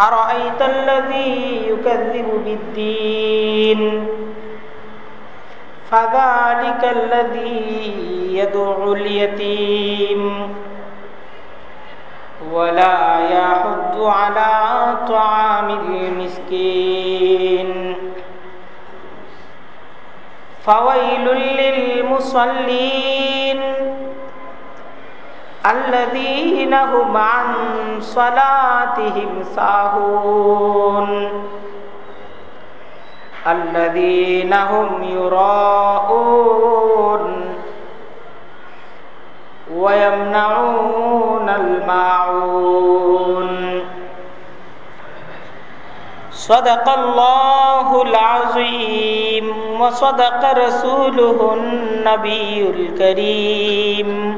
أرأيت الذي يكذب بالدين؟ فذلك الذي يدعو اليتيم. ولا يحض على طعام المسكين. فويل للمصلين. الذين هم عن صلاتهم ساهون الذين هم يراءون ويمنعون الماعون صدق الله العظيم وصدق رسوله النبي الكريم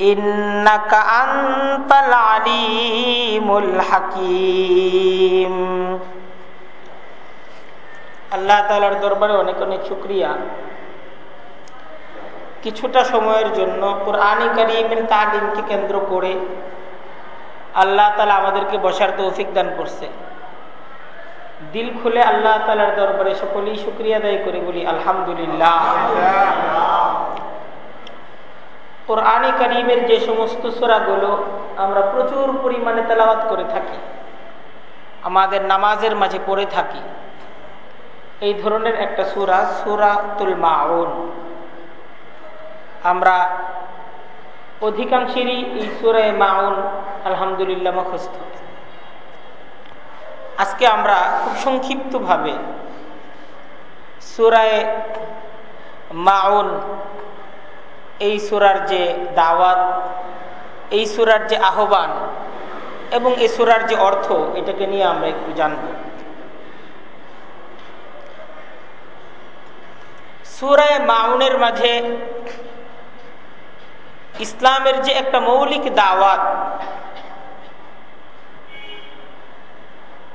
ইন্নাকা আন্তাল আলিমুল হাকিম। আল্লাহ তালার দরবারে অনেক অনেক শুক্রিয়া। কিছুটা সময়ের জন্য কোরআন করিমের তালিমকে কেন্দ্র করে আল্লাহ তালা আমাদেরকে বসার তৌফিক দান করছে। দিল খুলে আল্লাহ তালার দরবারে সকলেই শুক্রিয়া দায়ী করে বলি, আলহামদুলিল্লাহ। কোরআনে করিমের যে সমস্ত সোরাগুলো আমরা প্রচুর পরিমাণে তেলাওয়াত করে থাকি, আমাদের নামাজের মাঝে পড়ে থাকি, এই ধরনের একটা সুরা সুরা তুল মাউন। আমরা অধিকাংশেরই এই সুরায় মাউন আলহামদুলিল্লাহ মুখস্থ। আজকে আমরা খুব সংক্ষিপ্তভাবে সুরায় মাউন এই সুরার যে দাওয়াত, এই সুরার যে আহ্বান এবং এই সুরার যে অর্থ, এটাকে নিয়ে আমরা একটু জানব। সুরায় মাউনের মাঝে ইসলামের যে একটা মৌলিক দাওয়াত,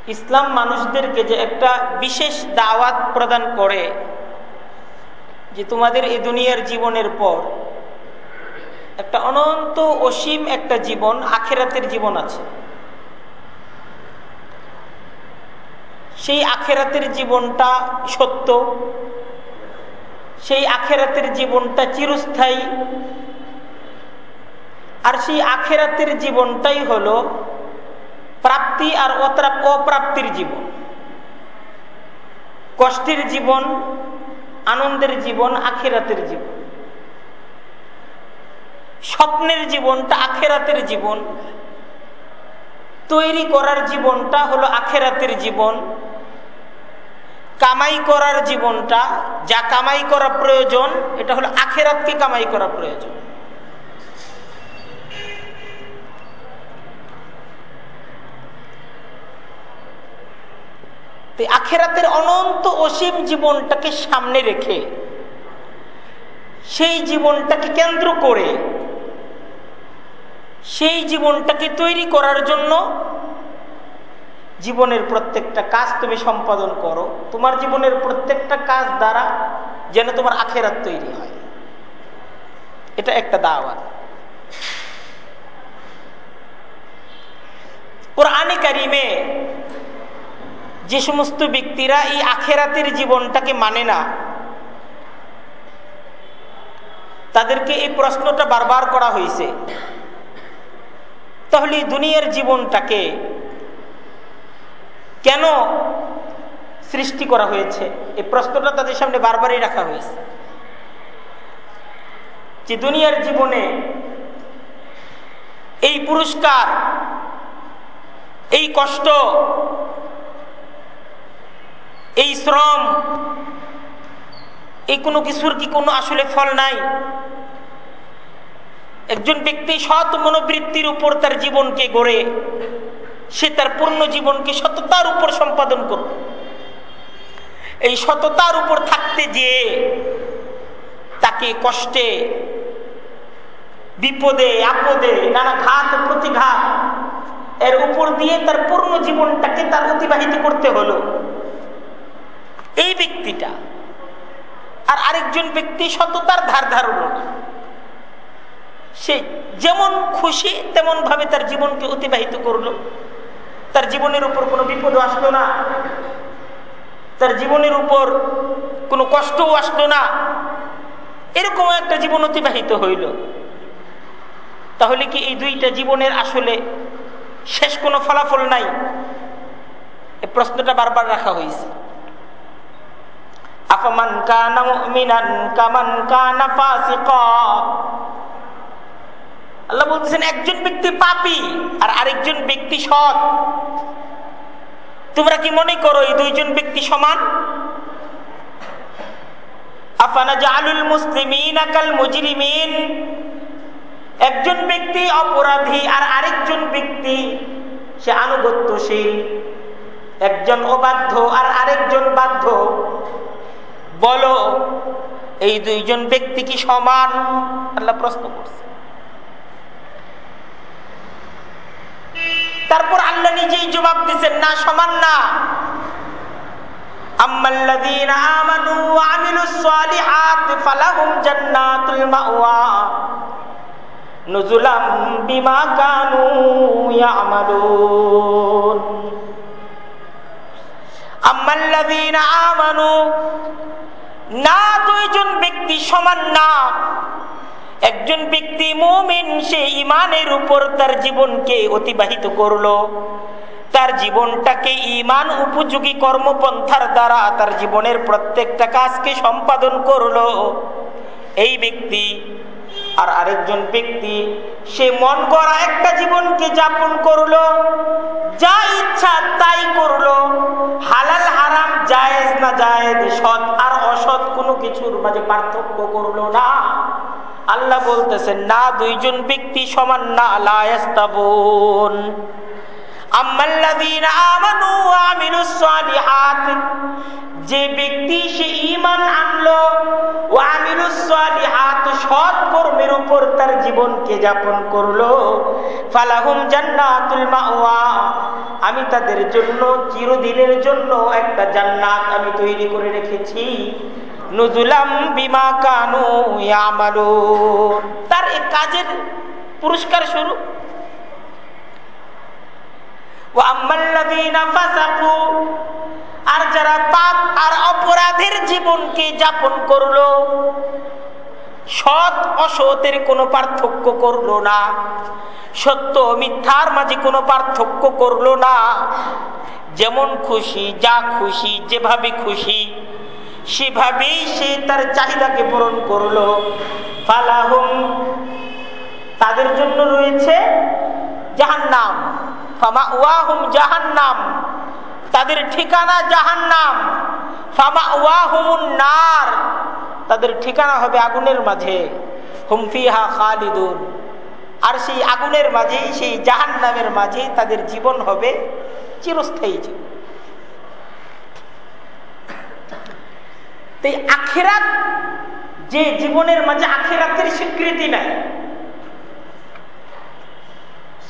ইসলাম মানুষদেরকে যে একটা বিশেষ দাওয়াত প্রদান করে যে তোমাদের এই দুনিয়ার জীবনের পর একটা অনন্ত অসীম একটা জীবন, আখেরাতের জীবন আছে। সেই আখেরাতের জীবনটা সত্য, সেই আখেরাতের জীবনটা চিরস্থায়ী, আর সেই আখেরাতের জীবনটাই হল প্রাপ্তি আর অপ্রাপ্তির জীবন। কষ্টের জীবন আনন্দের জীবন, আখেরাতের জীবন। স্বপ্নের জীবনটা আখেরাতের জীবন। তৈরি করার জীবনটা হলো আখেরাতের জীবন। কামাই করার জীবনটা, যা কামাই করা প্রয়োজন, এটা হলো আখেরাতকে কামাই করা প্রয়োজন। আখেরাতের অনন্ত অসীম জীবনটাকে সামনে রেখে, সেই জীবনটাকে কেন্দ্র করে, সেই জীবনটাকে তৈরি করার জন্য জীবনের প্রত্যেকটা কাজ তুমি সম্পাদন করো। তোমার জীবনের প্রত্যেকটা কাজ দ্বারা যেন তোমার আখেরাত তৈরি হয়। এটা একটা দাওয়াত। কোরআনে কারিমে যে সমস্ত ব্যক্তিরা এই আখেরাতের জীবনটাকে মানে না, তাদেরকে এই প্রশ্নটা বারবার করা হয়েছে। তাহলে দুনিয়ার জীবনটাকে কেন সৃষ্টি করা হয়েছে? এই প্রশ্নটা তাদের সামনে বারবারই রাখা হয়েছে। যে দুনিয়ার জীবনে এই পুরস্কার, এই কষ্ট এই শ্রম, এই কোনো কিছুর কি কোনো আসলে ফল নাই? একজন ব্যক্তি সৎ মনোবৃত্তির উপর তার জীবনকে গড়ে, সে তার পূর্ণ জীবনকে সততার উপর সম্পাদন করল এই সততার উপর থাকতে যেয়ে তাকে কষ্টে, বিপদে, আপদে, নানা ঘাত, প্রতিঘাত, এর উপর দিয়ে তার পূর্ণ জীবনটাকে তার অতিবাহিত করতে হলো। এই ব্যক্তিটা। আর আরেকজন ব্যক্তি সততার ধার ধারণ সে যেমন খুশি তেমন ভাবে তার জীবনকে অতিবাহিত করল। তার জীবনের উপর কোনো বিপদ আসলো না। তার জীবনের উপর কোনো কষ্টও আসলো না। এরকম একটা জীবন অতিবাহিত হইল। তাহলে কি এই দুইটা জীবনের আসলে শেষ কোনো ফলাফল নাই? এই প্রশ্নটা বারবার রাখা হয়েছে আফমান কানা মুমিনান কামান কানা ফাসিকা। আল্লাহ বলতেছেন, একজন ব্যক্তি পাপি আর আরেকজন ব্যক্তি সৎ। তোমরা কি মনে করো এই দুইজন ব্যক্তি সমান? আফানা জালুল মুসলিমিন আকাল মুজরিমিন। একজন ব্যক্তি অপরাধী আর আরেকজন ব্যক্তি, সে আনুগত্যশীল। একজন অবাধ্য আর আরেকজন বাধ্য। বলো, এই দুইজন ব্যক্তি কি সমান? আল্লাহ প্রশ্ন করছে। তারপর আল্লাহ নিজেই জবাব দিচ্ছেন, না, সমান না। আমানু না দুইজন ব্যক্তি সমান না। একজন ব্যক্তি মুমিন, সে ইমানের উপর তার জীবনকে অতিবাহিত করল। তার জীবনটাকে ইমান উপযোগী কর্মপন্থার দ্বারা তার জীবনের প্রত্যেকটা কাজকে সম্পাদন করল। এই ব্যক্তি আর আরেকজন ব্যক্তি, সে মন করা একটা জীবনকে যাপন করল। যা ইচ্ছা তাই করল। হালাল জায়েজ না জায়েজ, সৎ আর অসৎ কোনো কিছুর মাঝে পার্থক্য করল না। আল্লাহ বলতেছেন, না, দুইজন ব্যক্তি সমান না লায়াস্তাবুন যে ব্যক্তি সে ইমান আনলো ও আমিলুস সালিহাত সৎ কর্মের উপর তার জীবনকে যাপন করল, ফালাহুম জান্নাতুল মাওয়া, আমি তাদের জন্য চিরদিনের জন্য একটা জান্নাত আমি তৈরি করে রেখেছি। নুজুলাম বিমা কানু তার কাজের পুরস্কার স্বরূপ আর যারা পাপ আর অপরাধের জীবনকে যাপন করল, সৎ অসতের কোনো পার্থক্য করল না, সত্য মিথ্যার মাঝে কোনো পার্থক্য করল না। যেমন খুশি, যা খুশি, যেভাবে খুশি, সেভাবেই সে তার চাহিদাকে পূরণ করল। ফালাহুম, তাদের জন্য রয়েছে জাহান্নাম। ফামা ওয়াহুম জাহান্নাম। তাদের ঠিকানা জাহান্নাম। ফামা ওয়াহুমুন নার। তাদের ঠিকানা হবে আগুনের মাঝে। হুমফিহা খালিদুন। আর সেই আগুনের মাঝে সেই জাহান্নামের মাঝে তাদের জীবন হবে চিরস্থায়ী জীবন। তাই আখেরাত, যে জীবনের মাঝে আখেরাতের স্বীকৃতি নাই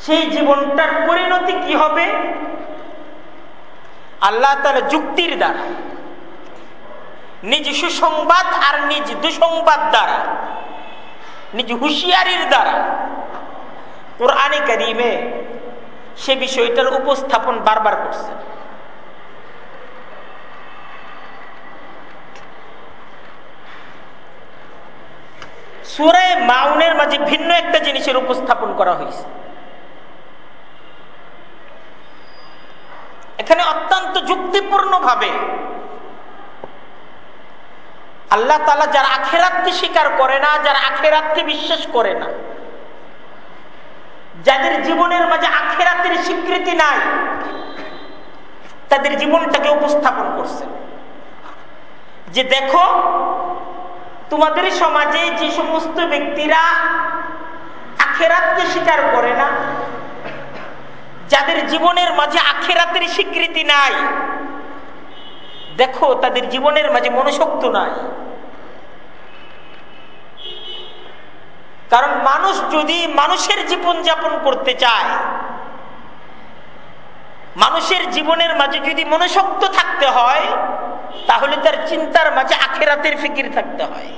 সেই জীবনটার পরিণতি কি হবে? আল্লাহ তার যুক্তির দ্বারা, নিজ সুসংবাদ আর নিজ দুসংবাদ দ্বারা, নিজ হুঁশিয়ারির দ্বারা কোরআনে করিমে সে বিষয়টার উপস্থাপন বারবার করছে সুরায় মাউনের মাঝে ভিন্ন একটা জিনিসের উপস্থাপন করা হয়েছে। এখানে অত্যন্ত যুক্তিপূর্ণ ভাবে আল্লাহ তালা যারা আখেরাতকে স্বীকার করে না, যারা আখেরাতকে বিশ্বাস করে না, যাদের জীবনের মাঝে আখেরাতের স্বীকৃতি নাই, তাদের জীবনটাকে উপস্থাপন করছে। যে দেখো, তোমাদের সমাজে যে সমস্ত ব্যক্তিরা আখেরাতকে স্বীকার করে না যাদের জীবনের মাঝে আখেরাতের স্বীকৃতি নাই, দেখো তাদের জীবনের মাঝে মনুষ্যত্ব নাই। কারণ মানুষ যদি মানুষের জীবন যাপন করতে চায়, মানুষের জীবনের মাঝে যদি মনুষ্যত্ব থাকতে হয়, তাহলে তার চিন্তার মাঝে আখেরাতের ফিকির থাকতে হয়।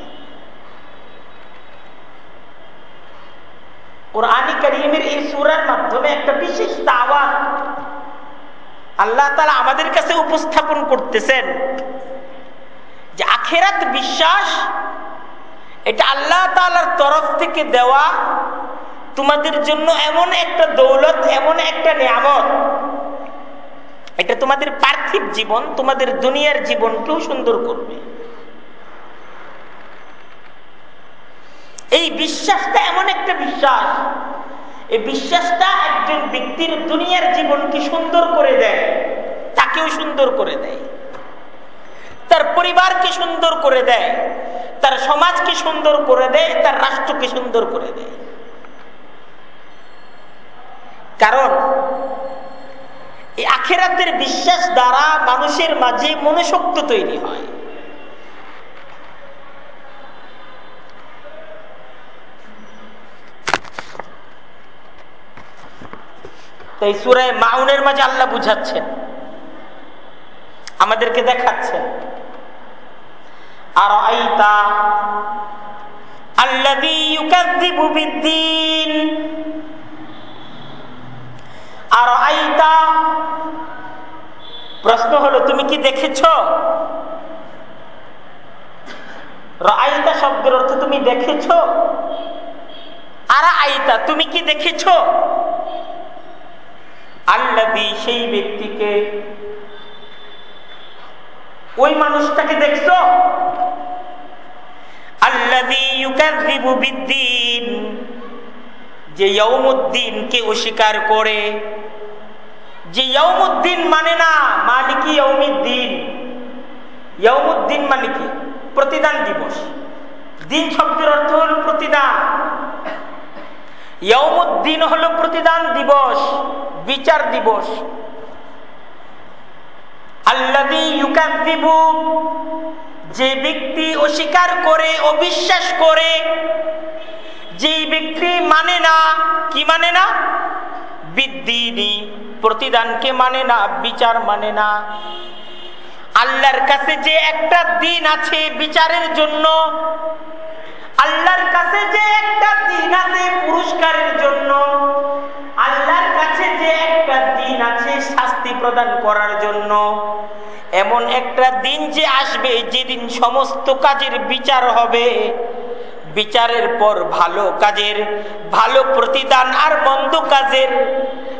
কোরআন করিমের এই সুরার মাধ্যমে একটা বিশেষ দাওয়াত আল্লাহ তালা আমাদের কাছে উপস্থাপন করতেছেন যে আখেরাত বিশ্বাস, এটা আল্লাহ তালার তরফ থেকে দেওয়া তোমাদের জন্য এমন একটা দৌলত, এমন একটা নিয়ামত। এটা তোমাদের পার্থিব জীবন, তোমাদের দুনিয়ার জীবনকেও সুন্দর করবে। এই বিশ্বাসটা এমন একটা বিশ্বাস এই বিশ্বাসটা একজন ব্যক্তির দুনিয়ার জীবনকে সুন্দর করে দেয়? তাকেও সুন্দর করে দেয়। তার পরিবারকে সুন্দর করে দেয়? তার সমাজকে সুন্দর করে দেয়? তার রাষ্ট্রকে সুন্দর করে দেয়? কারণ, এই আখেরাতের বিশ্বাস দ্বারা মানুষের মাঝে মনুষ্যত্ব তৈরি হয়। তাই সুরায় মাউনের মাঝে আল্লাহ বুঝাচ্ছেন। আমাদেরকে দেখাচ্ছেন। আর আইতা আর আইতা প্রশ্ন হলো, তুমি কি দেখেছ? আইতা শব্দের অর্থ তুমি দেখেছ? আর আইতা তুমি কি দেখেছ? আল্লাদি সেই ব্যক্তিকে ওই মানুষটাকে দেখছ? যে ইয়ৌমুদ্দিনকে অস্বীকার করে। যে ইয়ৌমুদ্দিন মানে না, মালিকি ইয়ৌমিদ্দিন ইয়ৌমুদ্দিন মানে কি? প্রতিদান দিবস। দিন শব্দের অর্থ হল প্রতিদান। ইয়ৌমুদ্দিন হলো প্রতিদান দিবস, বিচার দিবস। যে ব্যক্তি অস্বীকার করে, অবিশ্বাস করে যে ব্যক্তি মানে না, কি মানে না? বিদ্যিনি প্রতিদানকে মানে না, বিচার মানে না। আল্লাহর কাছে যে একটা দিন আছে বিচারের জন্য আল্লাহর কাছে যে একটা দিন আছে পুরস্কারের জন্য, আল্লাহর কাছে যে একটা দিন আছে শাস্তি প্রদান করার জন্য, এমন একটা দিন যে আসবে যেদিন সমস্ত কাজের বিচার হবে। বিচারের পর ভালো কাজের, ভালো প্রতিদান আর মন্দ কাজের,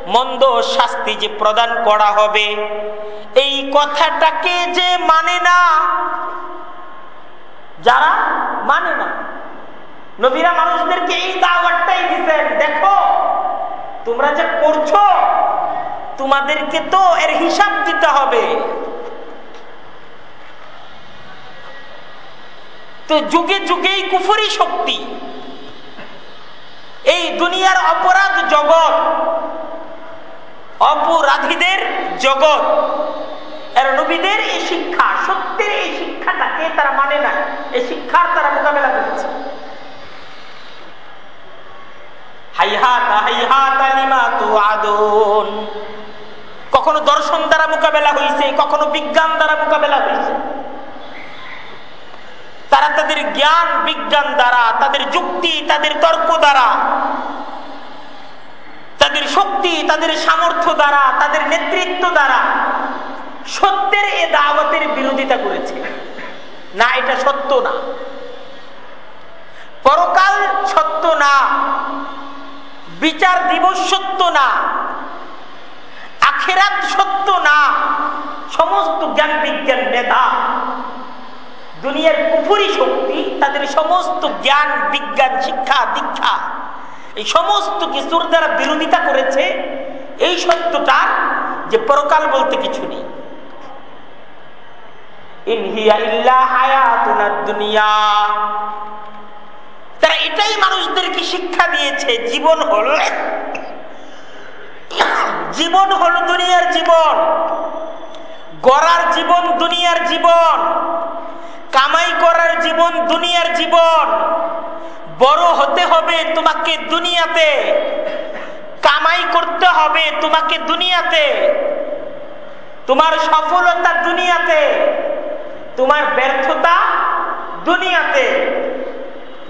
মন্দ শাস্তি যে প্রদান করা হবে, এই কথাটাকে যে মানে না, যারা মানে না নবীরা মানুষদেরকে এই দাওয়াতটাই দিচ্ছেন দেখো, তোমরা যে করছ তোমাদেরকে তো এর হিসাব দিতে হবে। তো যুগে যুগেই কুফরি শক্তি। এই দুনিয়ার অপরাধ জগৎ, অপরাধীদের জগৎ। এর নবীদের এই শিক্ষা, সত্যের এই শিক্ষাটাকে তারা মানে না। এই শিক্ষার তারা মোকাবেলা করেছে। কখনো দর্শন দ্বারা মোকাবেলা হয়েছে কখনো বিজ্ঞান দ্বারা মোকাবেলা হয়েছে তারা তাদের জ্ঞান, বিজ্ঞান দ্বারা, তাদের যুক্তি, তাদের তর্ক দ্বারা, তাদের শক্তি, তাদের সামর্থ্য দ্বারা, তাদের নেতৃত্ব দ্বারা সত্যের এ দাওয়াতের বিরোধিতা করেছে। না, এটা সত্য না। পরকাল সত্য না। বিচার দিবস সত্য না, আখেরাত সত্য না, সমস্ত জ্ঞান বিজ্ঞান নেতা দুনিয়ার কুফুরি শক্তি, তাদের সমস্ত জ্ঞান, বিজ্ঞান, শিক্ষা, দীক্ষা, এই সমস্ত কিছুর দ্বারা বিরোধিতা করেছে। এই সত্যটা যে পরকাল বলতে কিছু নেই। দুনিয়া তারা এটাই মানুষদেরকে শিক্ষা দিয়েছে, জীবন হল জীবন হল দুনিয়ার জীবন। গড়ার জীবন দুনিয়ার জীবন। কামাই করার জীবন দুনিয়ার জীবন। বড় হতে হবে তোমাকে দুনিয়াতে। কামাই করতে হবে তোমাকে দুনিয়াতে। তোমার সফলতা দুনিয়াতে। তোমার ব্যর্থতা দুনিয়াতে।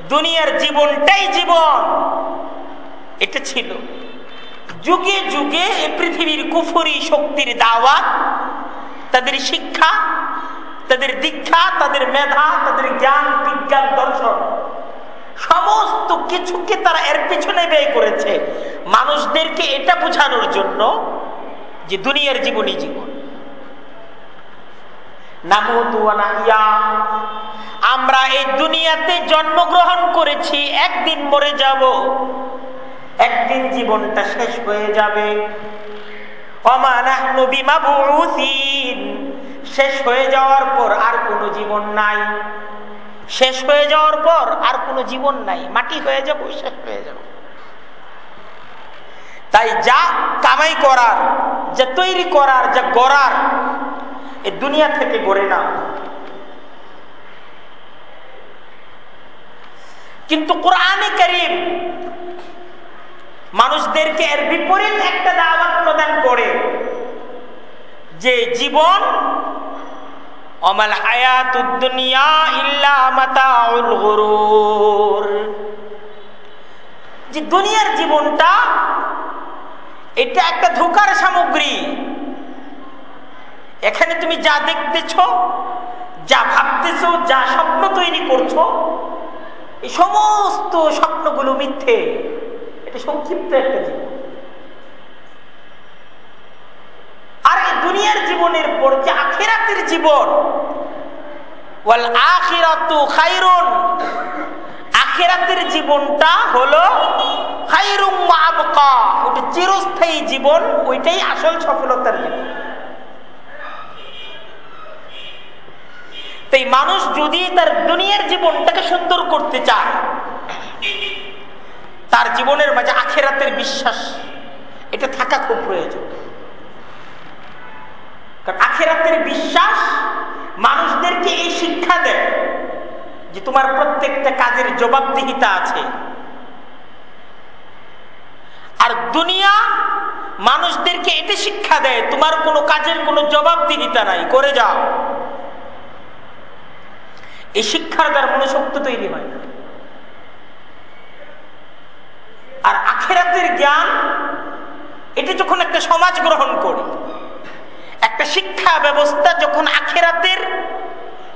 দুনিয়ার জীবনটাই জীবন। এটা ছিল। যুগে যুগে এ পৃথিবীর কুফুরি শক্তির দাওয়াত, তাদের শিক্ষা, তাদের দীক্ষা, তাদের মেধা, তাদের জ্ঞান, বিজ্ঞান, দর্শন, সমস্ত কিছুকে তারা এর পিছনে ব্যয় করেছে। মানুষদেরকে এটা বোঝানোর জন্য যে দুনিয়ার জীবনই জীবন। আমরা এই দুনিয়াতে জন্মগ্রহণ করেছি, একদিন মরে যাব। একদিন জীবনটা শেষ হয়ে যাবে। শেষ হয়ে যাওয়ার পর আর কোনো জীবন নাই। শেষ হয়ে যাওয়ার পর আর কোনো জীবন নাই। মাটি হয়ে যাব, শেষ হয়ে যাব। তাই যা কামাই করার, যা তৈরি করার, যা গড়ার, এ দুনিয়া থেকে গড়ে না কিন্তু কোরআনে করিম মানুষদেরকে এর বিপরীত একটা দাওয়াত প্রদান করে যে জীবন, অমাল হায়াতুদ্দুনিয়া ইল্লা মাতাউল গুরুর। যে দুনিয়ার জীবনটা, এটা একটা ধোকার সামগ্রী। এখানে তুমি যা দেখতেছ, যা ভাবতেছ, যা স্বপ্ন তৈরি করছ এই সমস্ত স্বপ্নগুলো মিথ্যে। এটা সংক্ষিপ্ত একটা জীবন। আর এই দুনিয়ার জীবনের পর যে আখেরাতের জীবন, ওয়াল আখিরাতু খাইরুন। আখেরাতের জীবনটা হলো খাইরুম আবকা। ওটা চিরস্থায়ী জীবন, ওইটাই আসল সফলতার জীবন। তাই মানুষ যদি তার দুনিয়ার জীবনটাকে সুন্দর করতে চায়, তার জীবনের মাঝে আখেরাতের বিশ্বাস, এটা থাকা খুব প্রয়োজন। কারণ আখেরাতের বিশ্বাস মানুষদেরকে এই শিক্ষা দেয় যে তোমার প্রত্যেকটা কাজের জবাবদিহিতা আছে। আর দুনিয়া মানুষদেরকে এটা শিক্ষা দেয়, তোমার কোনো কাজের কোনো জবাবদিহিতা নাই, করে যাও। এই শিক্ষার দ্বারা মনোশক্তি তৈরি হয় না। আর আখেরাতের জ্ঞান, এটা যখন একটা সমাজ গ্রহণ করে, একটা শিক্ষা ব্যবস্থা যখন আখেরাতের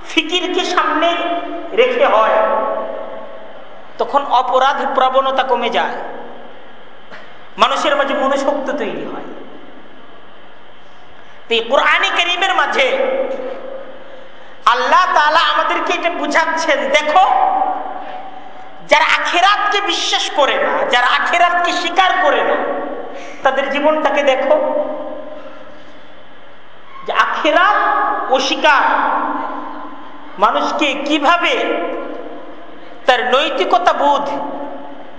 ফিকিরকে সামনে রেখে হয়, তখন অপরাধ প্রবণতা কমে যায়। মানুষের মাঝে মনোশক্তি তৈরি হয়। কোরআনে করিমের মাঝে আল্লাহ তালা আমাদেরকে এটা বুঝাচ্ছেন, দেখো, যারা আখেরাতকে বিশ্বাস করে না, যারা আখেরাতকে স্বীকার করে না, তাদের জীবনটাকে দেখো, যে আখেরাত অস্বীকার, মানুষকে কীভাবে তার নৈতিকতা বোধ,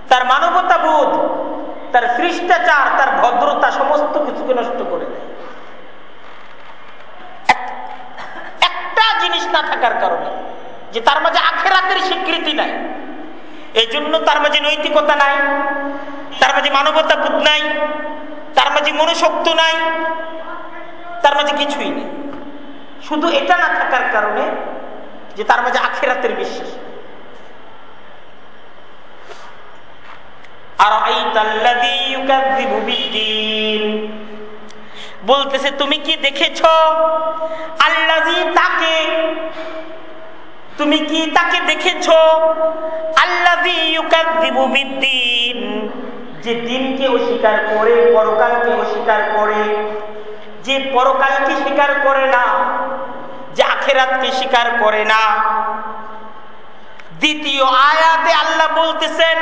তার মানবতা বোধ, তার শিষ্টাচার তার ভদ্রতা, সমস্ত কিছুকে নষ্ট করে দেয়। একটা জিনিস না থাকার কারণে যে তার মাঝে আখেরাতের স্বীকৃতি নাই। এই জন্য তার মাঝে নৈতিকতা নাই, তার মাঝে মানবতা বোধ নাই, তার মাঝে মনোশক্ত নাই, তার মাঝে কিছুই নেই। শুধু এটা না থাকার কারণে যে তার মাঝে আখেরাতের বিশ্বাস। আর বলতেছে, তুমি কি দেখেছ? আল্লাজি তাকে তুমি কি তাকে দেখেছ? ইউকাদ্দিবুবিদ্দিন যে দিনকে অস্বীকার করে, পরকালকে অস্বীকার করে। যে পরকালকে স্বীকার করে না, যে আখেরাতকে স্বীকার করে না। দ্বিতীয় আয়াতে আল্লাহ বলতেছেন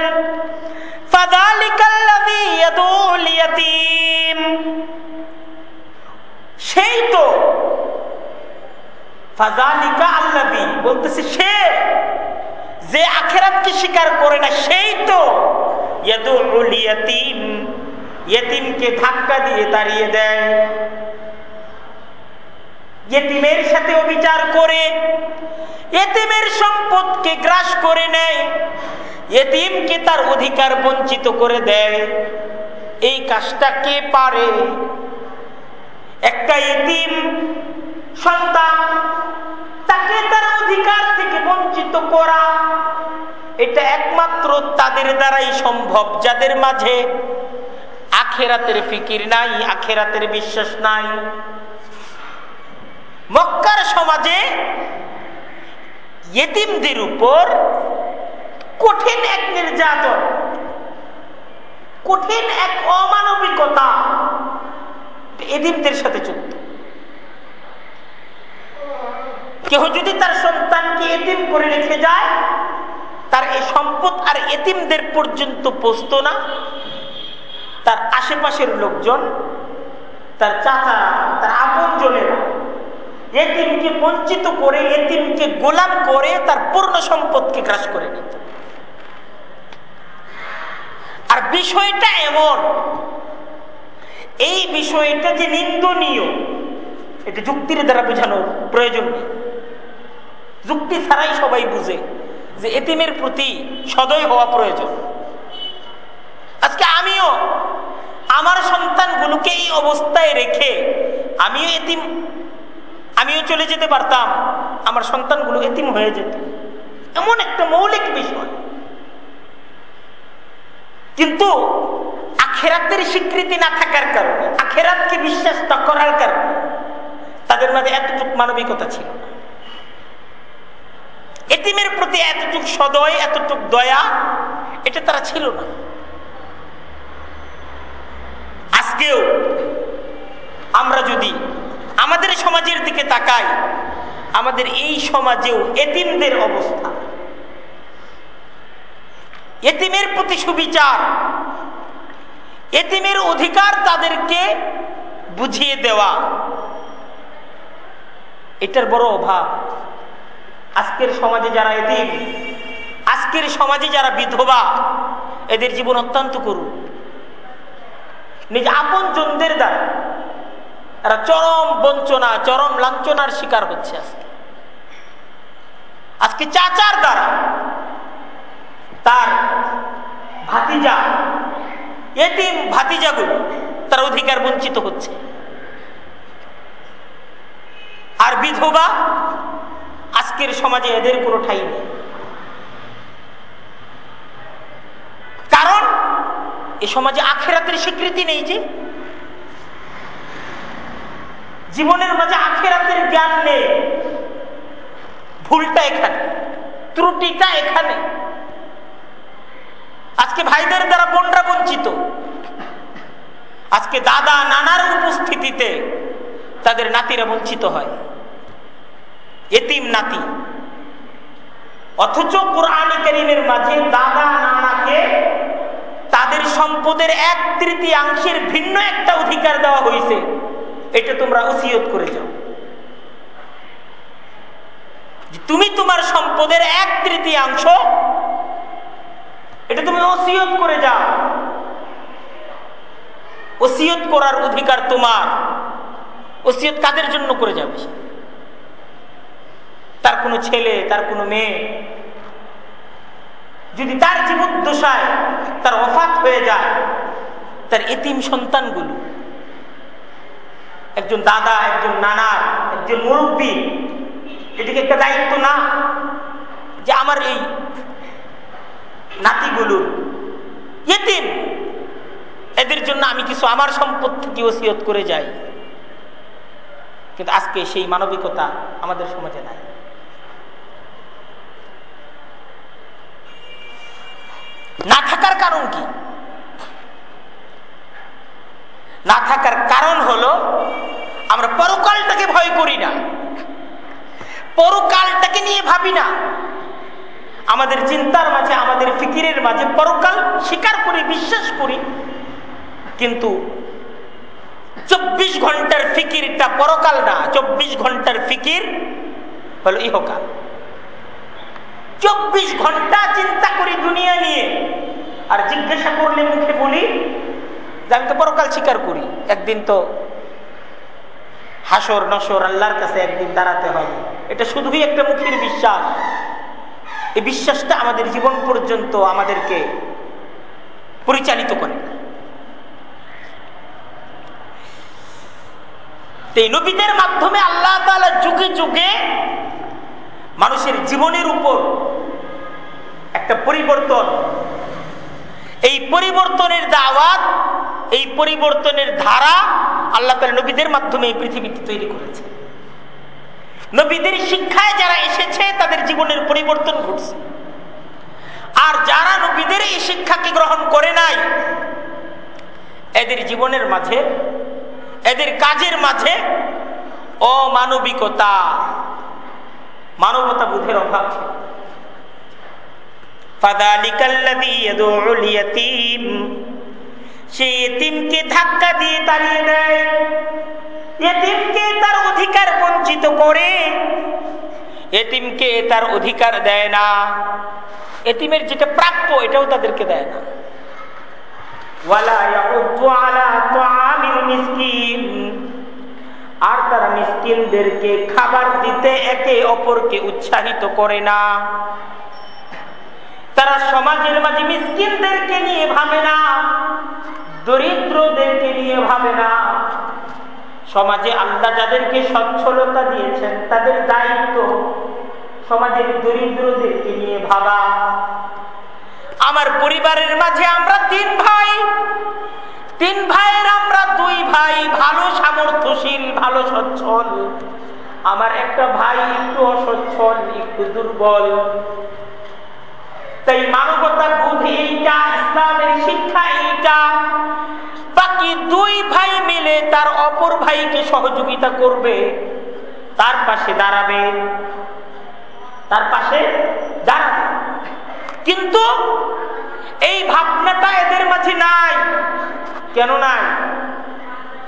সেই তো। ফাজালিকা আল্লাবি বলতেছে সে যে আখেরাতকে স্বীকার করে না, সেই তো। ইয়তিমকে ধাক্কা দিয়ে তাড়িয়ে দেয়। ইয়েতিমের সাথে অবিচার করে এতিমের সম্পদকে গ্রাস করে নেয় এতিমকে তার অধিকার বঞ্চিত করে দেয়। এই কাজটা কে পারে? একটা এতিম সন্তান, তাকে তার অধিকার থেকে বঞ্চিত করা, এটা একমাত্র তাদের দ্বারাই সম্ভব। যাদের মাঝে আখেরাতের ফিকির নাই, আখেরাতের বিশ্বাস নাই, মক্কার সমাজে ইয়েতিমদের উপর কঠিন এক নির্যাতন, কঠিন এক অমানবিকতা এদিমদের সাথে চলত কেহ যদি তার সন্তানকে এতিম করে রেখে যায়, তার এই সম্পদ আর এতিমদের পর্যন্ত পৌঁছত না। তার আশেপাশের লোকজন, তার চাচারা তার আপন জনেরা এতিমকে বঞ্চিত করে, এতিমকে গোলাম করে তার পূর্ণ সম্পদকে গ্রাস করে নিত। আর বিষয়টা এমন এই বিষয়টা যে নিন্দনীয়, এটা যুক্তির দ্বারা বোঝানোর প্রয়োজন যুক্তি ছাড়াই সবাই বুঝে যে এতিমের প্রতি সদয় হওয়া প্রয়োজন। আজকে আমিও আমার সন্তানগুলোকে এই অবস্থায় রেখে আমিও এতিম, আমিও চলে যেতে পারতাম, আমার সন্তানগুলো এতিম হয়ে যেত। এমন একটা মৌলিক বিষয়। কিন্তু আখেরাতের স্বীকৃতি না থাকার কারণে, আখেরাতকে বিশ্বাস না করার কারণে তাদের মাঝে এতটুক মানবিকতা ছিল এতিমের প্রতি এতটুক সদয়, এতটুক দয়া, এটা তারা ছিল না। আজকেও আমরা যদি আমাদের সমাজের দিকে তাকাই, আমাদের এই সমাজেও এতিমদের অবস্থা। এতিমের প্রতি সুবিচার এতিমের অধিকার তাদেরকে বুঝিয়ে দেওয়া। এটার বড় অভাব। আজকের সমাজে যারা এতিম, আজকের সমাজে যারা বিধবা, এদের জীবন অত্যন্ত করুন নিজ আপন জনদের দ্বারা এরা চরম বঞ্চনা, চরম লাঞ্ছনার শিকার হচ্ছে আজকে। আজকে চাচার দ্বারা তার ভাতিজা এতিম ভাতিজাগুলো তার অধিকার বঞ্চিত হচ্ছে। আর বিধবা আজকের সমাজে এদের কোনো ঠাই নেই। কারণ এ সমাজে আখেরাতের স্বীকৃতি নেই যে জীবনের মাঝে আখেরাতের জ্ঞান নেই। ভুলটা এখানে, ত্রুটিটা এখানে। আজকে ভাইদের দ্বারা বোনরা বঞ্চিত। আজকে দাদা নানার উপস্থিতিতে তাদের নাতিরা বঞ্চিত হয়। এতিম নাতি। অথচ কোরআন করিমের মাঝে দাদা নানাকে তাদের সম্পদের এক তৃতীয়াংশের ভিন্ন একটা অধিকার দেওয়া হয়েছে এটা তোমরা ওসিয়ত করে যাও। তুমি তোমার সম্পদের এক তৃতীয়াংশ এটা তুমি ওসিয়ত করে যাও। ওসিয়ত করার অধিকার তোমার। ওসিয়ত কাদের জন্য করে যাবে তার কোনো ছেলে, তার কোনো মেয়ে। যদি তার জীবন জীবদ্দশায় তার অফাত হয়ে যায়, তার এতিম সন্তানগুলো, একজন দাদা, একজন নানার একজন মুরব্বী এটিকে একটা দায়িত্ব না, যে আমার এই নাতিগুলো এতিম এদের জন্য আমি কিছু আমার সম্পদ থেকে ওসিয়ত করে যাই। কিন্তু আজকে সেই মানবিকতা আমাদের সমাজে নাই। না থাকার কারণ কি? না থাকার কারণ হলো, আমরা পরকালটাকে ভয় করি না। পরকালটাকে নিয়ে ভাবি না। আমাদের চিন্তার মাঝে, আমাদের ফিকিরের মাঝে পরকাল স্বীকার করি, বিশ্বাস করি। কিন্তু চব্বিশ ঘণ্টার ফিকিরটা পরকাল না, চব্বিশ ঘণ্টার ফিকির হলো ইহকাল। চব্বিশ ঘণ্টা চিন্তা করি দুনিয়া নিয়ে, আর জিজ্ঞাসা করলে মুখে বলি যে আমি তো পরকাল স্বীকার করি, একদিন তো হাসর, নসর আল্লাহর কাছে একদিন দাঁড়াতে হবে এটা শুধুই একটা মুখের বিশ্বাস। এই বিশ্বাসটা আমাদের জীবন পর্যন্ত আমাদেরকে পরিচালিত করে। এই নবীদের মাধ্যমে আল্লাহ তালা যুগে যুগে মানুষের জীবনের উপর একটা পরিবর্তন, এই পরিবর্তনের দাওয়াত, এই পরিবর্তনের ধারা আল্লাহ তালা নবীদের মাধ্যমে এই পৃথিবীতে তৈরি করেছে নবীদের শিক্ষায় যারা এসেছে, তাদের জীবনের পরিবর্তন ঘটছে। আর যারা নবীদের এই শিক্ষাকে গ্রহণ করে নাই, এদের জীবনের মাঝে, এদের কাজের মাঝে অমানবিকতা, মানবতা বোধের অভাব ছিল। সে এতিমকে ধাক্কা দিয়ে তাড়িয়ে দেয়। এতিমকে তার অধিকার বঞ্চিত করে। এতিমকে তার অধিকার দেয় না। এতিমের যেটা প্রাপ্য, এটাও তাদেরকে দেয় না। আর তারা মিসকিনদেরকে খাবার দিতে একে অপরকে উৎসাহিত করে না। তারা সমাজের মাঝে মিসকিনদেরকে নিয়ে ভাবে না। দরিদ্রদেরকে নিয়ে ভাবে না। সমাজে আল্লাহ যাদেরকে সচ্ছলতা দিয়েছেন, তাদের দায়িত্ব সমাজের দরিদ্রদেরকে নিয়ে ভাবা। আমার পরিবারের মাঝে আমরা তিন ভাই। তিন ভাইয়ের আমরা দুই ভাই, ভালো সামর্থ্যশীল, ভালো সচ্ছল। আমার একটা ভাই একটু অসচ্ছল, একটু দুর্বল। তাই মানবতা বুধ এইটা ইসলামের শিক্ষা এইটা বাকি দুই ভাই মিলে তার অপর ভাইকে সহযোগিতা করবে। তার পাশে দাঁড়াবে। তার পাশে দাঁড়াবে। কিন্তু এই ভাবনাটা এদের মাঝে নাই। কেন নাই?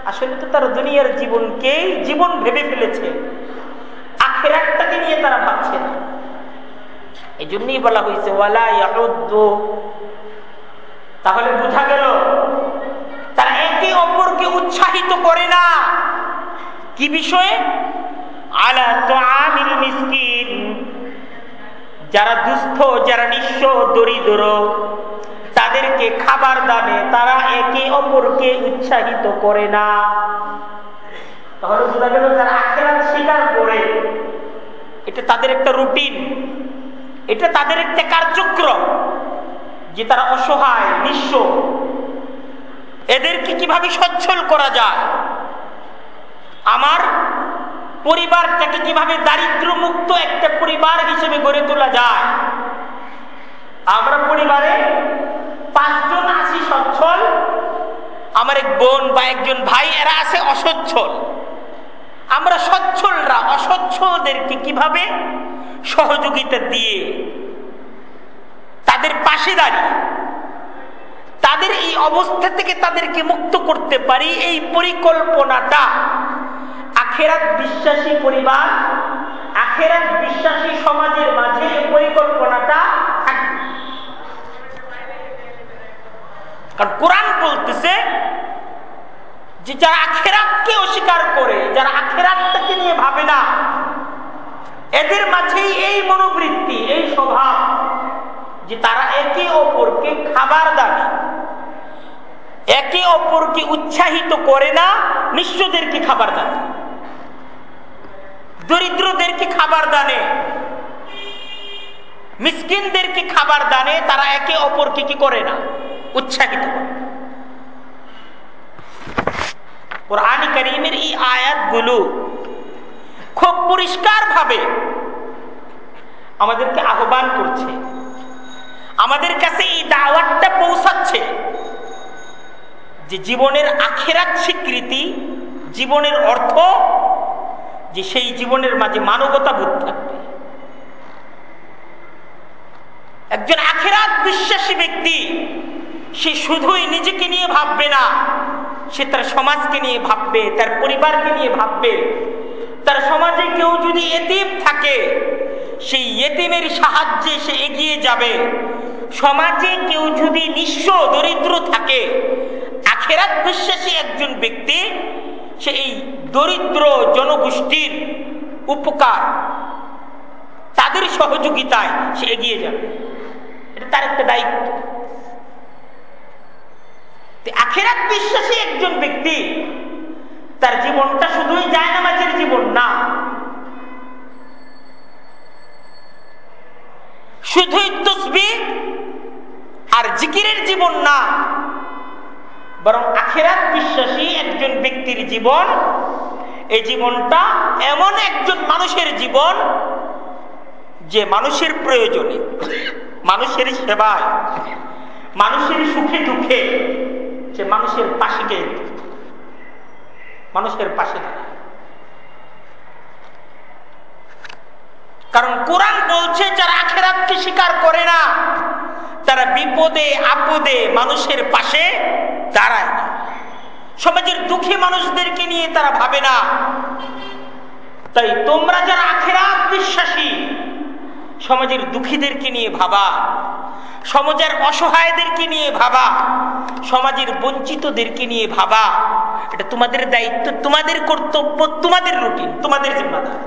আসলে তো তারা দুনিয়ার জীবনকেই জীবন ভেবে ফেলেছে। আখেরাতটাকে নিয়ে তারা ভাবছে না। এই জন্যই বলা হয়েছে, ওয়ালা তাহলে বোঝা গেল, তারা একে অপরকে উৎসাহিত করে না। কি বিষয়ে? আলা তো আমিল মিসকিন। যারা দুস্থ, যারা নিঃস্ব, দরিদ্র, তাদেরকে খাবার দানে তারা একে অপরকে উৎসাহিত করে না। তাহলে বোঝা গেল যারা আখেরাত স্বীকার করে, এটা তাদের একটা রুটিন। এটা তাদের একটা কার্যক্রম যে তারা অসহায়, নিঃস্ব। এদেরকে কীভাবে সচ্ছল করা যায়? আমার পরিবারটাকে কীভাবে দারিদ্র মুক্ত একটা পরিবার হিসেবে গড়ে তোলা যায়? আমরা পরিবারে পাঁচজন আছি সচ্ছল। আমার এক বোন বা একজন ভাই, এরা আছে অসচ্ছল। আমরা সচ্ছলরা, অসচ্ছলদেরকে কীভাবে সহযোগিতা দিয়ে তাদের পাশে দাঁড়িয়ে, তাদের এই অবস্থা থেকে তাদেরকে মুক্ত করতে পারি, এই পরিকল্পনাটা আখেরাত বিশ্বাসী পরিবার, আখেরাত বিশ্বাসী সমাজের মাঝে এই পরিকল্পনাটা কারণ কোরআন বলতেছে যে যারা আখেরাতকে অস্বীকার করে, যারা আখেরাতটাকে নিয়ে ভাবে না, এদের মাঝেই এই মনোবৃত্তি, এই স্বভাব যে তারা একে অপরকে খাবার দানে একে অপরকে উৎসাহিত করে না, নিঃস্বদেরকে খাবার দানে দরিদ্রদেরকে খাবার দানে, মিসকিনদেরকে খাবার দানে তারা একে অপরকে কি করে না? উৎসাহিত করে। কোরআন করিমের এই আয়াতগুলো খুব পরিষ্কার ভাবে আমাদেরকে আহ্বান করছে। আমাদের কাছে এই দাওয়াতটা পৌঁছাচ্ছে যে জীবনের আখেরাত স্বীকৃতি, জীবনের অর্থ যে সেই জীবনের মাঝে মানবতা বোধ থাকবে। একজন আখেরাত বিশ্বাসী ব্যক্তি সে শুধুই নিজেকে নিয়ে ভাববে না, সে তার সমাজকে নিয়ে ভাববে, তার পরিবারকে নিয়ে ভাববে। তার সমাজে কেউ যদি এতিম থাকে, সেই এতিমের সাহায্যে সে এগিয়ে যাবে। সমাজে কেউ যদি নিঃস্ব দরিদ্র থাকে, আখেরাত বিশ্বাসী একজন ব্যক্তি, সে এই দরিদ্র জনগোষ্ঠীর উপকার, তাদের সহযোগিতায় সে এগিয়ে যাবে। এটা তার একটা দায়িত্ব। আখেরাত বিশ্বাসী একজন ব্যক্তি, তার জীবনটা শুধুই যায় নামাজের জীবন না। শুধুই তসবি আর জিকিরের জীবন না, বরং আখেরাত বিশ্বাসী একজন ব্যক্তির জীবন। এই জীবনটা এমন একজন মানুষের জীবন যে মানুষের প্রয়োজনে, মানুষের সেবায়, মানুষের সুখে দুঃখে সে মানুষের পাশে গিয়ে মানুষের পাশে কারণ কোরআন বলছে, যারা আখেরাতকে স্বীকার করে না, তারা বিপদে, আপদে মানুষের পাশে দাঁড়ায় না। সমাজের দুঃখী মানুষদেরকে নিয়ে তারা ভাবে না। তাই তোমরা যারা আখেরাত বিশ্বাসী সমাজের দুঃখীদেরকে নিয়ে ভাবা, সমাজের অসহায়দেরকে নিয়ে ভাবা, সমাজের বঞ্চিতদেরকে নিয়ে ভাবা, এটা তোমাদের দায়িত্ব, তোমাদের কর্তব্য, তোমাদের রুটিন, তোমাদের জিম্মাদার।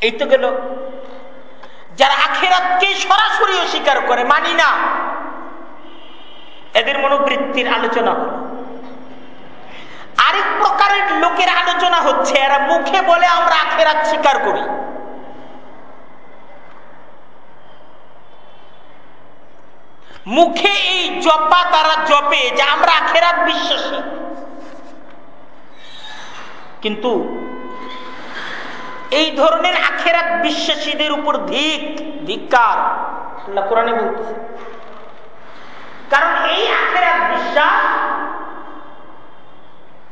এই তো গেল। যারা আখেরাতকে সরাসরি অস্বীকার করে, মানি না, এদের মনোবৃত্তির আলোচনা হল। আরেক প্রকারের লোকের আলোচনা হচ্ছে, এরা মুখে বলে আমরা আখেরাত স্বীকার করি। মুখে এই জপা তারা জপে যে আমরা আখেরাত বিশ্বাসী। কিন্তু এই ধরনের আখেরাত বিশ্বাসীদের উপর ধিক আল্লাহ কোরআনে বলতেছে। কারণ এই আখেরাত বিশ্বাস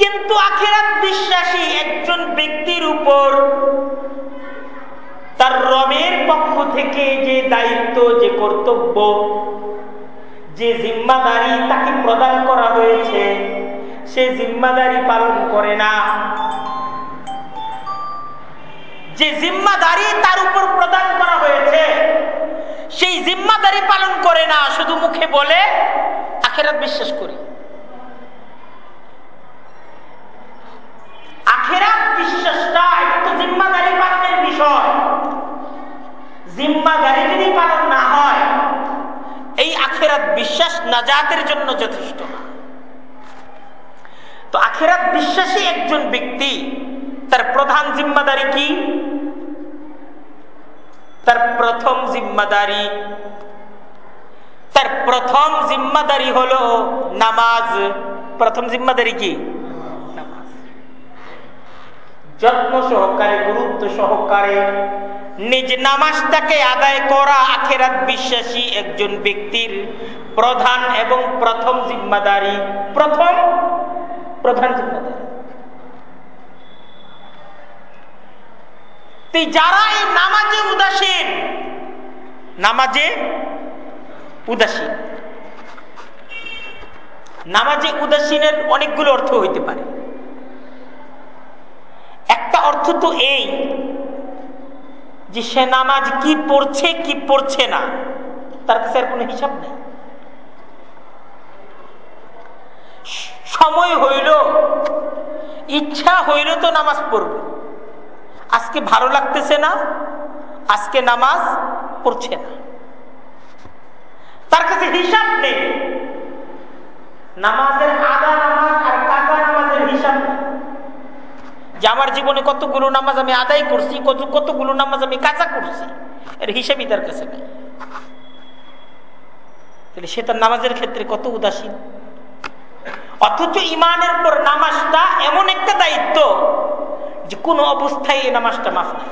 কিন্তু আখেরাত বিশ্বাসী একজন ব্যক্তির উপর তার রবের পক্ষ থেকে যে দায়িত্ব, যে কর্তব্য, যে জিম্মাদারি তাকে প্রদান করা হয়েছে, সে জিম্মাদারি পালন করে না। যে জিম্মাদারি তার উপর প্রদান করা হয়েছে, সেই জিম্মাদারি পালন করে না, শুধু মুখে বলে আখেরাত বিশ্বাস করি। আখেরাত বিশ্বাসটা এটা তো জিম্মাদারি পালনের বিষয়। জিম্মাদারি যদি পালন না হয়, এই আখেরাত বিশ্বাস নাজাতের জন্য যথেষ্ট না। তো আখেরাত বিশ্বাসী একজন ব্যক্তি, তার প্রধান জিম্মাদারি কি? তার প্রথম জিম্মাদারি, তার প্রথম জিম্মাদারি হলো নামাজ। প্রথম জিম্মাদারি কি? যত্ন সহকারে, গুরুত্ব সহকারে। নিজ নামাজটাকে আদায় করা আখেরাত বিশ্বাসী একজন ব্যক্তির প্রধান এবং প্রথম জিম্মাদারি। প্রথম প্রধান জিম্মাদারি। যারা এই নামাজে উদাসীন নামাজে উদাসীন। নামাজে উদাসীনের অনেকগুলো অর্থ হইতে পারে। একটা অর্থ তো এই যে সে নামাজ কি পড়ছে কি পড়ছে না, তার কাছে আর কোনো হিসাব নেই। সময় হইল, ইচ্ছা হইল তো নামাজ পড়বে। আজকে ভালো লাগতেছে না, আজকে নামাজ পড়ছে না। তার কাছে হিসাব নেই। নামাজের আদা নামাজ আর কাজা নামাজের হিসাব নেই যে আমার জীবনে কতগুলো নামাজ আমি আদায় করছি, কত কতগুলো নামাজ আমি কাজা করছি, এর হিসেবই তার কাছে নেই। তাহলে সে তার নামাজের ক্ষেত্রে কত উদাসীন। অথচ ইমানের পর নামাজটা এমন একটা দায়িত্ব যে কোনো অবস্থায় এই নামাজটা মাফ নাই।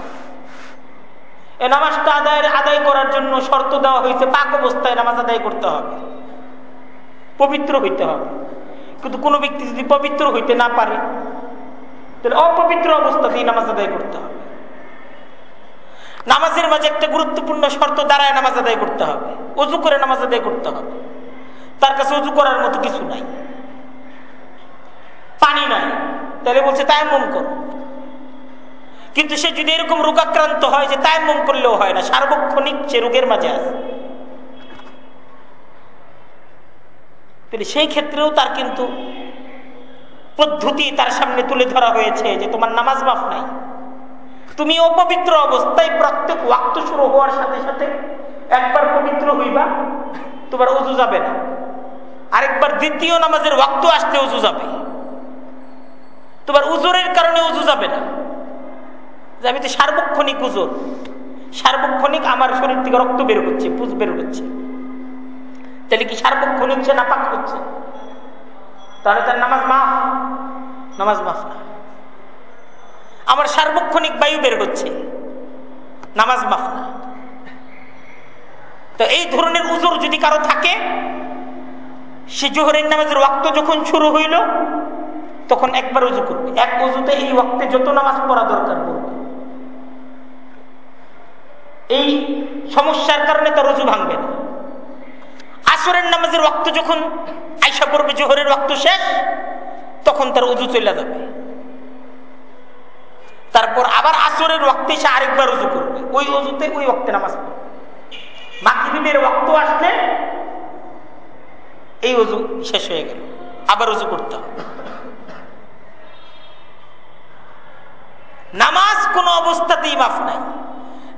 এ নামাজটা আদায়ের আদায় করার জন্য শর্ত দেওয়া হয়েছে, পাক অবস্থায় নামাজ আদায় করতে হবে। পবিত্র হইতে হবে। কিন্তু কোনো ব্যক্তি যদি পবিত্র হইতে না পারে তাহলে অপবিত্র অবস্থাতেই নামাজ আদায় করতে হবে। নামাজের মাঝে একটা গুরুত্বপূর্ণ শর্ত দাঁড়ায় নামাজ আদায় করতে হবে। অজু করে নামাজ আদায় করতে হবে। তার কাছে অজু করার মতো কিছু নাই। পানি নাই। তাহলে বলছে মন করো। কিন্তু সে যদি এরকম রোগাক্রান্ত হয় যে মন করলেও হয় না, সার্বক্ষণিক সে রোগের মাঝে আছে। তাহলে সেই ক্ষেত্রেও তার কিন্তু পদ্ধতি তার সামনে তুলে ধরা হয়েছে যে তোমার নামাজ মাফ নাই। তুমি অপবিত্র অবস্থায় প্রত্যেক ওয়াক্ত শুরু হওয়ার সাথে সাথে একবার পবিত্র হইবা, তোমার উজু যাবে না। আরেকবার দ্বিতীয় নামাজের ওয়াক্ত আসতে উজু যাবে। তোমার উজুরের কারণে উজু যাবে না। যে আমি তো সার্বক্ষণিক উজুর। সার্বক্ষণিক আমার শরীর থেকে রক্ত বের হচ্ছে, পুজ বের হচ্ছে। তাহলে কি সার্বক্ষণিক সে নাপাক হচ্ছে? তাহলে তার নামাজ মাফ। নামাজ মাফ না। আমার সার্বক্ষণিক বায়ু বের হচ্ছে। নামাজ মাফ না। তো এই ধরনের উজোর যদি কারও থাকে, সে জোহরের নামাজের ওয়াক্ত যখন শুরু হইল, তখন একবার উজু করবে। এক উজুতে এই ওয়াক্তে যত নামাজ পড়া দরকার পড়বে। এই সমস্যার কারণে তার উজু ভাঙবে না। আসরের নামাজের রক্ত যখন আইসা পড়বে, জোহরের রক্ত শেষ, তখন তার উজু চলে যাবে। তারপর আবার আসরের ওয়াক্তে এসে আরেকবার উজু করবে। ওই উজুতে ওই ওয়াক্তে নামাজ পড়বে। মাগরিবের ওয়াক্ত আসলে এই উজু শেষ হয়ে গেল। আবার উজু করতে হবে। নামাজ কোনো অবস্থাতেই মাফ নাই।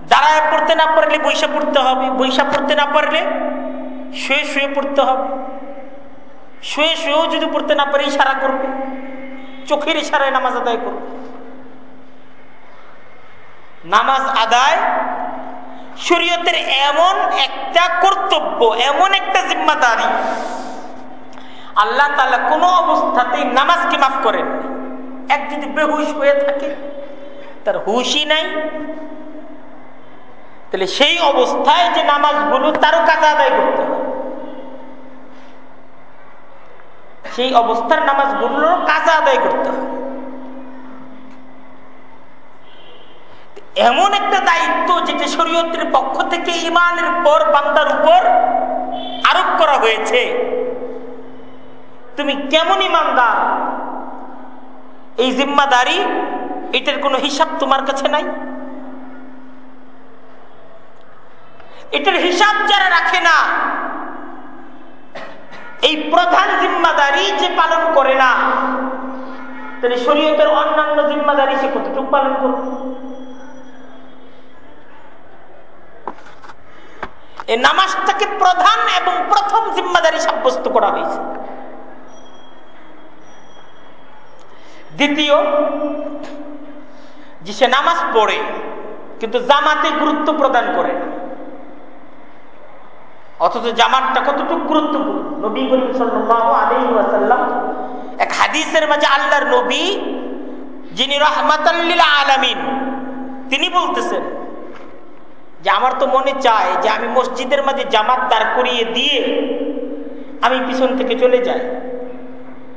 দাঁড়ায় পড়তে না পারলে, বৈশা পড়তে হবে। বৈশা পড়তে না পারলে শুয়ে শুয়ে পড়তে হবে। শুয়ে শুয়েও যদি পড়তে না পারে, ইশারা করবে। চোখের ইশারায় নামাজ আদায় করবে। নামাজ আদায় শরীয়তের এমন একটা কর্তব্য, এমন একটা জিম্মাদারি। আল্লাহ তালা কোনো অবস্থাতেই নামাজকে মাফ করেন এক যদি বেহুশ হয়ে থাকে, তার হুশই নাই। তাহলে সেই অবস্থায় যে নামাজগুলো তারও কাজ আদায় করতে হবে। সেই অবস্থার নামাজগুলোর কাজা আদায় করতে হবে এমন একটা দায়িত্ব যেটা শরীয়তের পক্ষ থেকে ইমানের পর বান্দার উপর আরোপ করা হয়েছে। তুমি কেমন ইমানদার এই জিম্মাদারি, এটার কোনো হিসাব তোমার কাছে নাই? এটার হিসাব যারা রাখে না এই প্রধান জিম্মাদারি যে পালন করে না, তাহলে শরীয়তের অন্যান্য জিম্মাদারি সে কতটুকু পালন করবে? এই নামাজটাকে প্রধান এবং প্রথম জিম্মাদারি সাব্যস্ত করা হয়েছে। দ্বিতীয়, যে সে নামাজ পড়ে, কিন্তু জামাতে গুরুত্ব প্রদান করে না। অথচ জামাতটা কতটুকু গুরুত্বপূর্ণ? নবী করিম সাল্লাম এক হাদিসের মাঝে আল্লাহর নবী, যিনি রহমাতাল্লিল আলামিন, তিনি বলতেছেন যে আমার তো মনে চায় যে আমি মসজিদের মাঝে জামাত দাঁড় করিয়ে দিয়ে আমি পিছন থেকে চলে যাই।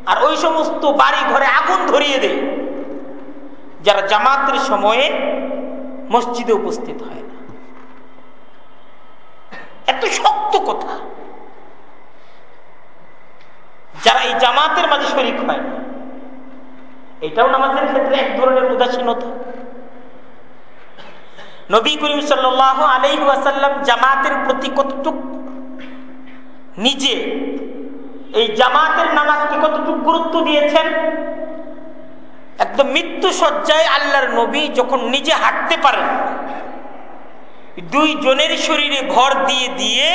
আর ওই সমস্ত বাড়ি ঘরে আগুন ধরিয়ে দেয় যারা জামাতের সময়ে মসজিদে উপস্থিত হয়। এত শক্ত কথা। যারা এই জামাতের মাঝে শরিক হয়, এটাও নামাজের ক্ষেত্রে এক ধরনের উদাসীনতা। নবী করিম সাল আলাই ওয়াসাল্লাম জামাতের প্রতি কতটুক নিজে, এই জামাতের নামাজকে কতটুক গুরুত্ব দিয়েছেন, একদম মৃত্যু সজ্জায় আল্লাহর নবী যখন নিজে হাঁটতে পারেন দুই জনের শরীরে ভর দিয়ে দিয়ে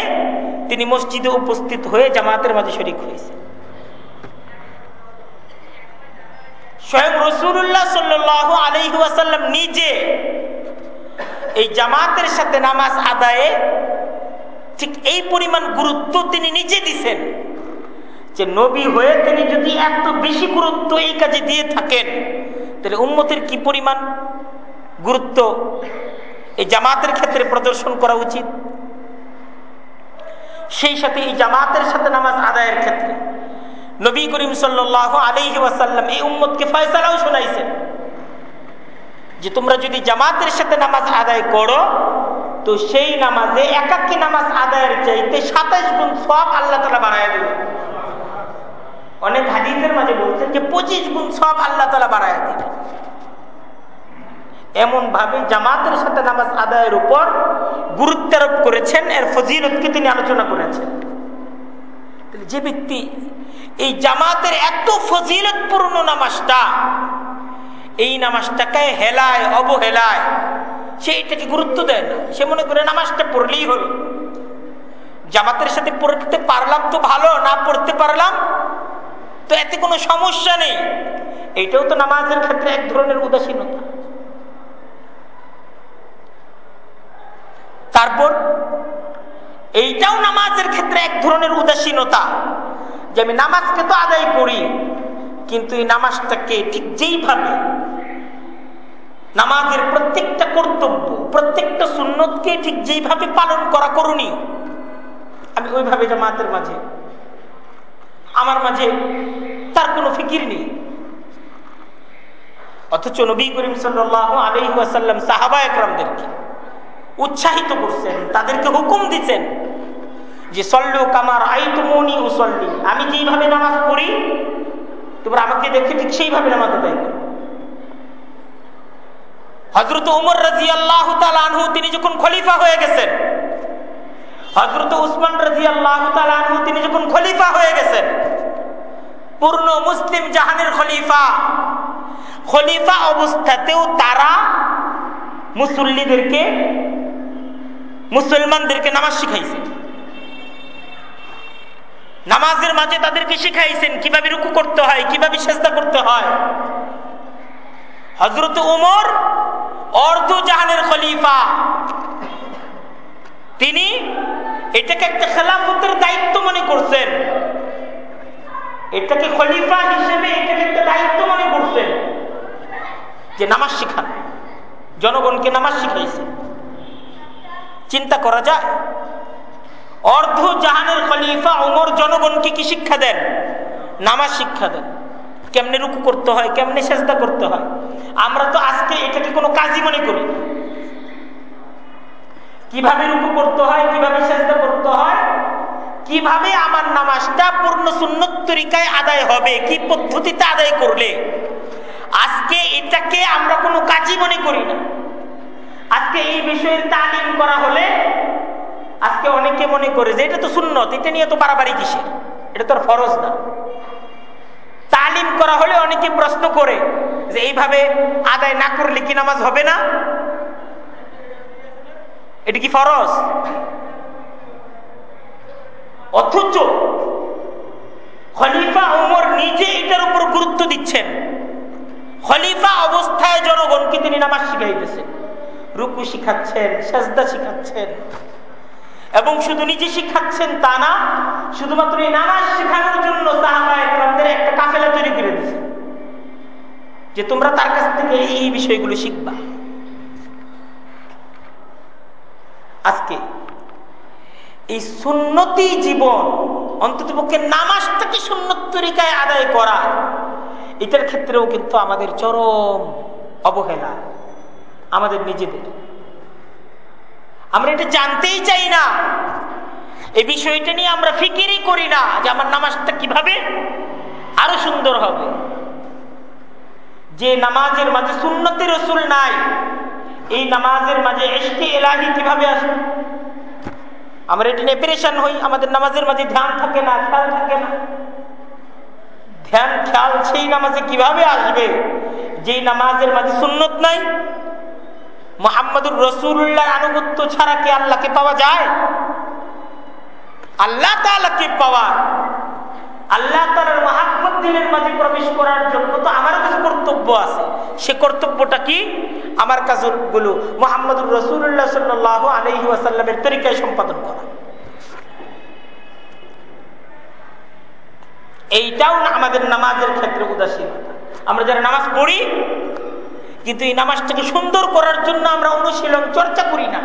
তিনি মসজিদে উপস্থিত হয়ে জামাতের মাঝে শরিক হয়েছে স্বয়ং রসুল্লাহ সাল্লাহ আলহিহাসাল্লাম নিজে এই জামাতের সাথে নামাজ আদায়ে ঠিক এই পরিমাণ গুরুত্ব তিনি নিজে দিছেন যে নবী হয়ে তিনি যদি এত বেশি গুরুত্ব এই কাজে দিয়ে থাকেন, তাহলে উন্মতের কি পরিমাণ গুরুত্ব? এই জামাতের ক্ষেত্রে প্রদর্শন করা উচিত। সেই সাথে এই জামাতের সাথে নামাজ আদায়ের ক্ষেত্রে নবী করিম সাল্লাহ আলহি ওয়াসাল্লাম এই উম্মতকে ফয়সালাও শোনাইছেন যে তোমরা যদি জামাতের সাথে নামাজ আদায় করো, তো সেই নামাজে একাকি নামাজ আদায়ের চাইতে সাতাইশ গুণ সব আল্লাহ তালা বাড়ায় দেবে অনেক হাদিসের মাঝে বলছেন যে পঁচিশ গুণ সব আল্লাহ তালা বাড়ায় দেবে এমন ভাবে জামাতের সাথে নামাজ আদায়ের উপর গুরুত্ব আরোপ করেছেন, এর ফজিলতকে তিনি আলোচনা করেছেন। যে ব্যক্তি এই জামাতের এত ফজিলত ফজিলতপূর্ণ নামাজটা, এই নামাজটাকে হেলায়, অবহেলায়, সে এটাকে গুরুত্ব দেয় না। সে মনে করে নামাজটা পড়লেই হলো। জামাতের সাথে পড়তে পারলাম তো ভালো, না পড়তে পারলাম তো এতে কোনো সমস্যা নেই। এইটাও তো নামাজের ক্ষেত্রে এক ধরনের উদাসীনতা। তারপর, এইটাও নামাজের ক্ষেত্রে এক ধরনের উদাসীনতা যে আমি নামাজকে তো আদায় করি, কিন্তু এই নামাজটাকে ঠিক যেইভাবে নামাজের প্রত্যেকটা কর্তব্য, প্রত্যেকটা সুন্নতকে ঠিক যেইভাবে পালন করা করণীয়, আমি ওইভাবে জামাতের মাঝে, আমার মাঝে তার কোনো ফিকির নেই। অথচ নবী করিম সাল্লাহ আলহি আসাল্লাম সাহাবা একরামদেরকে উৎসাহিত করছেন, তাদেরকে হুকুম দিচ্ছেন যে, সল্লু কামার আই তুমনি উসল্লি। আমি যেইভাবে নামাজ পড়ি? তোমরা আমাকে দেখে ঠিক সেইভাবে নামাজ আদায় করো। হজরত উমর রাজি আল্লাহ আনহু, তিনি যখন খলিফা হয়ে গেছেন হজরত উসমান রাজি আল্লাহ আনহু, তিনি যখন খলিফা হয়ে গেছেন, পূর্ণ মুসলিম জাহানের খলিফা খলিফা অবস্থাতেও তারা মুসল্লিদেরকে মুসলমানদেরকে নামাজ শিখাইছেন। নামাজের মাঝে তাদেরকে শিখাইছেন কীভাবে রুকু করতে হয়, কীভাবে চেষ্টা করতে হয়। হজরত উমর অর্ধ জাহানের খলিফা। তিনি এটাকে একটা খেলাফতের দায়িত্ব মনে করছেন। এটাকে খলিফা হিসেবে এটাকে একটা দায়িত্ব মনে করছেন যে নামাজ শিখান। জনগণকে নামাজ শিখাইছে চিন্তা করা যায়। অর্ধ জাহানের খলিফা ওমর জনগণকে কি শিক্ষা দেন? নামাজ শিক্ষা দেন। কেমনে রুকু করতে হয়, কেমনে চেষ্টা করতে হয়? আমরা তো আজকে এটাকে কোনো কাজই মনে করি কীভাবে রুকু করতে হয়, কীভাবে চেষ্টা করতে হয়, কীভাবে আমার নামাজটা পূর্ণ সুন্নত তরিকায় আদায় হবে, কি পদ্ধতিতে আদায় করলে? আজকে এটাকে আমরা কোনো কাজই মনে করি না। আজকে এই বিষয়ের তালিম করা হলে আজকে অনেকে মনে করে যে এটা তো সুন্নত, এটা নিয়ে তো বাড়াবাড়ি কিসের? এটা তোর ফরজ না। তালিম করা হলে অনেকে প্রশ্ন করে যে এইভাবে আদায় না করলে কি নামাজ হবে না? এটা কি ফরজ? অথচ খলিফা ওমর নিজে এটার উপর গুরুত্ব দিচ্ছেন। খলিফা অবস্থায় জনগণকে তিনি নামাজ শিখাইতেছেন। রুকু শিখাচ্ছেন, সাজদা শিখাচ্ছেন। এবং শুধু নিজে শিখাচ্ছেন তা না, শুধুমাত্র এই নামাজ শেখানোর জন্য সাহাবাহামদের একটা কাফেলা তৈরি করে দিয়েছে। যে তোমরা তার কাছ থেকে এই বিষয়গুলো শিখবা। আজকে এই সুন্নতি জীবন অন্তত পক্ষে নামাজটাকে সুন্নত তরিকায় আদায় করা, এটার ক্ষেত্রেও কিন্তু আমাদের চরম অবহেলা। আমাদের নিজেদের। আমরা এটা জানতেই চাই না। এই বিষয়টা নিয়ে আমরা ফিকিরই করি না যে আমার নামাজটা কীভাবে আরও সুন্দর হবে। যে নামাজের মাঝে সুন্নতি রসুল নাই, এই নামাজের মাঝে এসকে এলাহি কীভাবে আসবে? আমরা এটা নিয়ে পেরেশান হই, আমাদের নামাজের মাঝে ধ্যান থাকে না, খেয়াল থাকে না। ধ্যান, খেয়াল সেই নামাজে কীভাবে আসবে? যেই নামাজের মাঝে সুন্নত নাই মোহাম্মদুর রসুল্লাহর আনুগত্য ছাড়া কি আল্লাহকে পাওয়া যায়? আল্লাহ তালাকে পাওয়া। আল্লাহ তালার মহাব্বত দিলের মাঝে প্রবেশ করার জন্য তো আমার কাছে কর্তব্য আছে। সে কর্তব্যটা কি? আমার কাছে কাজগুলো মোহাম্মদুর রসুল্লাহ সাল্লাহ আলহি আসাল্লামের তরিকায় সম্পাদন করা। এইটাও আমাদের নামাজের ক্ষেত্রে উদাসীনতা। আমরা যারা নামাজ পড়ি কিন্তু এই নামাজটাকে সুন্দর করার জন্য আমরা অনুশীলন, চর্চা করি না।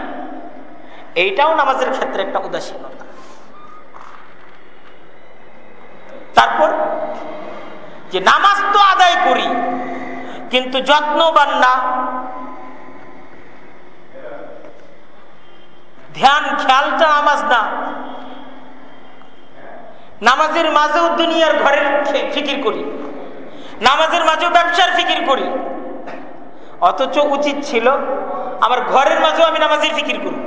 এইটাও নামাজের ক্ষেত্রে একটা উদাসীনতা। তারপর, যে নামাজ তো আদায় করি, কিন্তু যত্নবান না, ধ্যান, খেয়ালটা নামাজ না। নামাজের মাঝেও দুনিয়ার ঘরের ফিকির করি। নামাজের মাঝেও ব্যবসার ফিকির করি। অথচ উচিত ছিল আমার ঘরের মাঝেও আমি নামাজের ফিকির করি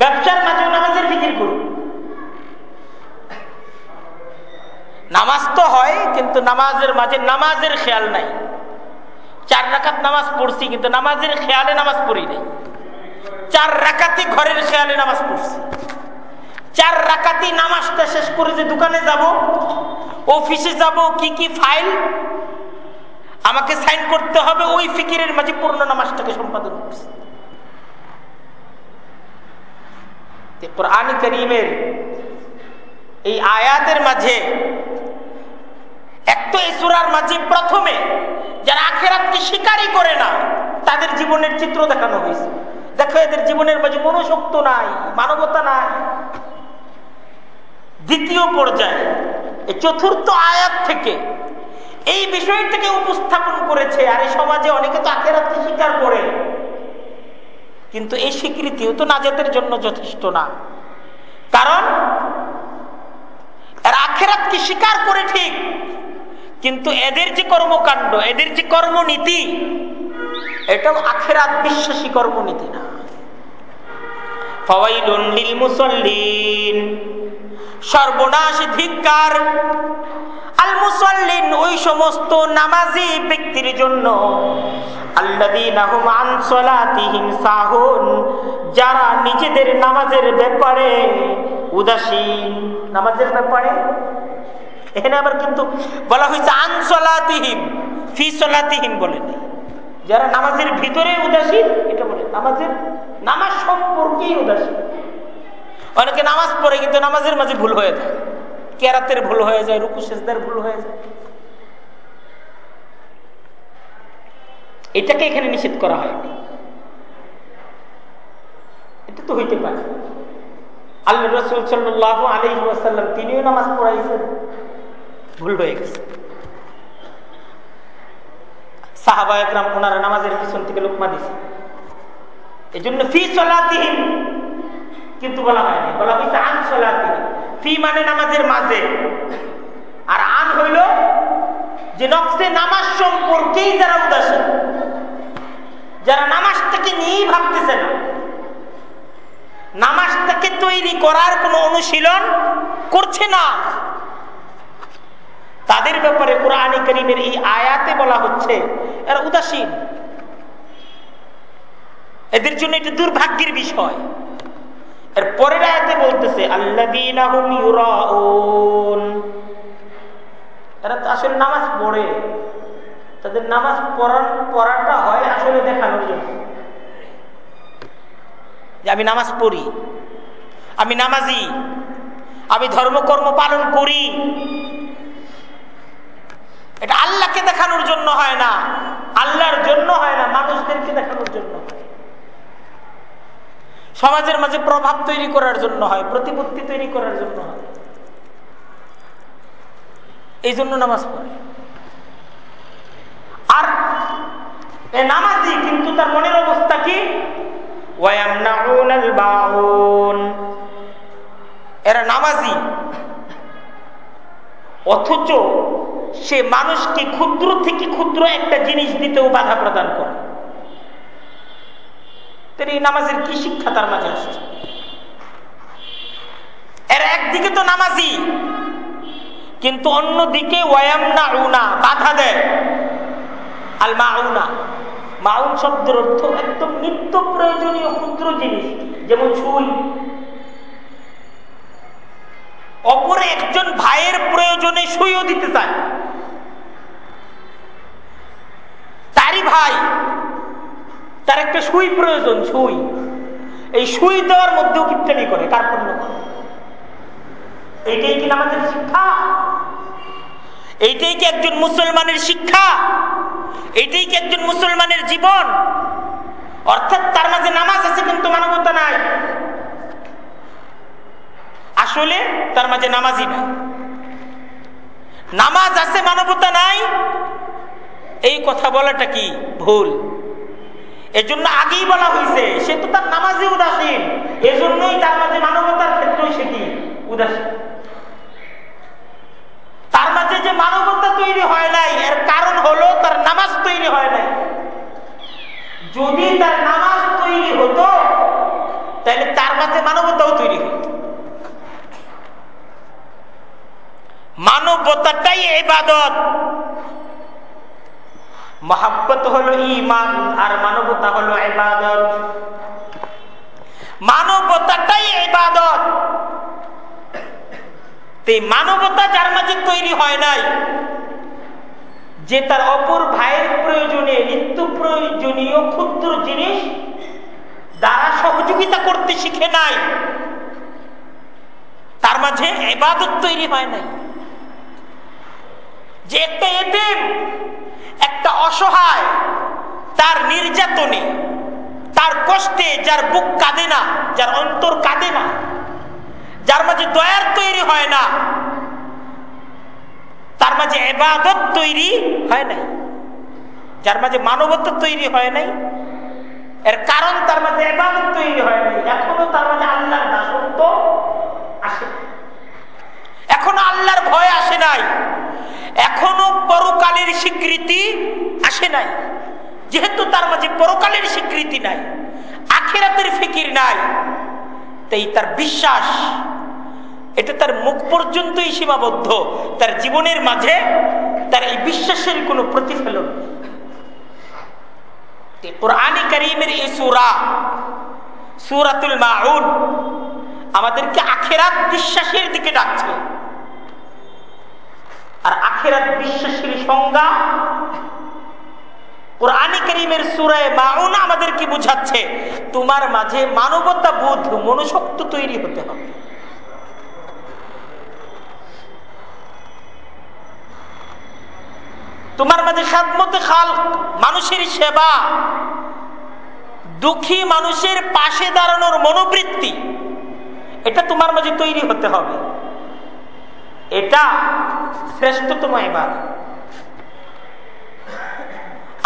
ব্যবসার মাঝেও নামাজের ফিকির করি নামাজ তো হয়, কিন্তু নামাজের মাঝে নামাজের খেয়াল নাই। চার রাকাত নামাজ পড়ছি, কিন্তু নামাজের খেয়ালে নামাজ পড়ি নাই। চার রাকাতি ঘরের খেয়ালে নামাজ পড়ছি। চার রাকাতি নামাজটা শেষ করে যে দোকানে যাব, অফিসে যাব, কি কি ফাইল আমাকে সাইন করতে হবে ওই ফিকিরের মাঝে পূর্ণ নামাজটাকে সম্পাদন করছি। কোরআন করিমের এই আয়াতের মাঝে, এক তো এই সুরার মাঝে প্রথমে যারা আখেরাতকে স্বীকারই করে না, তাদের জীবনের চিত্র দেখানো হয়েছে। দেখো, এদের জীবনের মাঝে মনোশক্ত নাই, মানবতা নাই। দ্বিতীয় পর্যায়ে চতুর্থ আয়াত থেকে এই বিষয়টাকে উপস্থাপন করেছে আর এই সমাজে অনেকে তো আখেরাতকে স্বীকার করে। কিন্তু এই স্বীকৃতিও তো নাজাতের জন্য যথেষ্ট না। কারণ আখেরাতকে স্বীকার করে ঠিক, কিন্তু এদের যে কর্মকাণ্ড, এদের যে কর্মনীতি, এটাও আখেরাত বিশ্বাসী কর্মনীতি না। মুসল্লিন। সর্বনাশ ধিক্কার আল মুসল্লিন ওই সমস্ত নামাজি ব্যক্তির জন্য যারা নিজেদের নামাজের ব্যাপারে উদাসীন। নামাজের ব্যাপারে? এখানে আবার কিন্তু বলা হয়েছে আনসলাতিহিম ফি সলাতিহিম বলেনি যারা নামাজের ভিতরে উদাসীন, এটা বলে, নামাজের নামাজ সম্পর্কেই উদাসীন। অনেকে নামাজ পড়ে কিন্তু নামাজের মাঝে ভুল হয়ে যায়। কেরাতের ভুল হয়ে যায়, রুকু সেজদার ভুল হয়ে যায়। এটাকে এখানে নিষেধ করা হয়নি এটা তো হইতে পারে। আল্লাহ রসুল সাল্লাহ আলহি আসাল্লাম তিনিও নামাজ পড়াইছেন। ভুল হয়ে গেছে। সাহাবা একরাম ওনারা নামাজের পিছন থেকে লোকমা দিছে। এই জন্য ফি চলাতিহীন কিন্তু বলা হয়নি। বলা হয়েছে আন চলাতিহীন ফি মানে নামাজের মাঝে। আর আন হইল যে নকশে নামাজ সম্পর্কেই যারা উদাসীন, যারা নামাজটাকে নিয়েই ভাবতেছে না। নামাজটাকে তৈরি করার কোনো অনুশীলন করছে না। তাদের ব্যাপারে কোরআনী করিমের এই আয়াতে বলা হচ্ছে, এরা উদাসীন। এদের জন্য এটা দুর্ভাগ্যের বিষয়। এর পরের আয়াতে বলতেছে এরা তো আসলে নামাজ পড়ে। তাদের নামাজ পড়ান, পড়াটা হয় আসলে দেখানোর জন্য। যে আমি নামাজ পড়ি, আমি নামাজি, আমি ধর্মকর্ম পালন করি। এটা আল্লাহকে দেখানোর জন্য হয় না, আল্লাহর জন্য হয় না, মানুষদেরকে দেখানোর জন্য সমাজের মাঝে প্রভাব তৈরি করার জন্য হয়, প্রতিপত্তি তৈরি করার জন্য হয়। এই জন্য নামাজ পড়ে। আর এ নামাজি কিন্তু তার মনের অবস্থা কি? এরা নামাজি। অথচ সে মানুষকে ক্ষুদ্র থেকে ক্ষুদ্র একটা জিনিস দিতেও বাধা প্রদান করে। এই নামাজের কি শিক্ষা তার মাঝে আসছে? এর একদিকে তো নামাজি, কিন্তু অন্যদিকে ওয়ামনা উনা বাধা দেয়। আল মাউনা মাউন শব্দের অর্থ একদম নিত্য প্রয়োজনীয় ক্ষুদ্র জিনিস, যেমন সুই। অপরে একজন ভাইয়ের প্রয়োজনে সুইও দিতে চায়। তারই ভাই তার একটা সুই প্রয়োজন, সুই। এই সুই দেওয়ার মধ্যেও কিপ্টামি করে কার পণ্য করে। এইটাই কি আমাদের শিক্ষা? এইটাই কি একজন মুসলমানের শিক্ষা? এইটাই কি একজন মুসলমানের জীবন? অর্থাৎ তার মাঝে নামাজ আছে কিন্তু মানবতা নাই। আসলে তার মাঝে নামাজই নাই। নামাজ আছে, মানবতা নাই। এই কথা বলাটা কি ভুল? এজন্য আগেই বলা হয়েছে, সে তো তার নামাজে উদাসীন। এজন্যই তার মাঝে মানবতার ক্ষেত্রেও সে কি? উদাসীন। তার মাঝে যে মানবতা তৈরি হয় নাই, এর কারণ হলো তার নামাজ তৈরি হয় নাই। যদি তার নামাজ তৈরি হতো, তাহলে তার মাঝে মানবতাও তৈরি হতো মানবতাটাই এবাদত। মহাব্বত হলো ইমান আর মানবতা হলো এবাদত মানবতাটাই এবাদত মানবতা যার মাঝে তৈরি হয় নাই, যে তার অপর ভাইয়ের প্রয়োজনে, নিত্য প্রয়োজনীয় ক্ষুদ্র জিনিস দ্বারা সহযোগিতা করতে শিখে নাই, তার মাঝে এবাদত তৈরি হয় নাই। যে একটা এতেম, একটা অসহায়, তার নির্যাতনে, তার কষ্টে যার বুক কাঁদে না, যার অন্তর কাঁদে না, যার মাঝে দয়ার তৈরি হয় না, তার মাঝে এবাদত তৈরি হয় নাই, যার মাঝে মানবত্ব তৈরি হয় নাই, এর কারণ তার মাঝে এবাদত তৈরি হয় নাই, এখনও তার মাঝে আল্লাহর দাসত্ব আসে এখনও আল্লাহর ভয় আসে স্বীকৃতি আসে নাই। যেহেতু তার মাঝে পরকালের স্বীকৃতি নাই, আখেরাতের ফিকির নাই, তাই তার বিশ্বাস, এটা তার মুখ পর্যন্তই সীমাবদ্ধ। তার জীবনের মাঝে তার এই বিশ্বাসের কোনো প্রতিফলন কোরআনে করিমের এই সুরা, সুরাতুল মাউন, আমাদেরকে আখেরাত বিশ্বাসের দিকে ডাকছে। আর আখেরাত বিশ্বাসের সংজ্ঞা আমাদেরকে তোমার মাঝে মানবতা তৈরি হতে হবে। তোমার মাঝে খাল মানুষের সেবা, দুঃখী মানুষের পাশে দাঁড়ানোর মনোবৃত্তি, এটা তোমার মাঝে তৈরি হতে হবে। এটা শ্রেষ্ঠতম এবার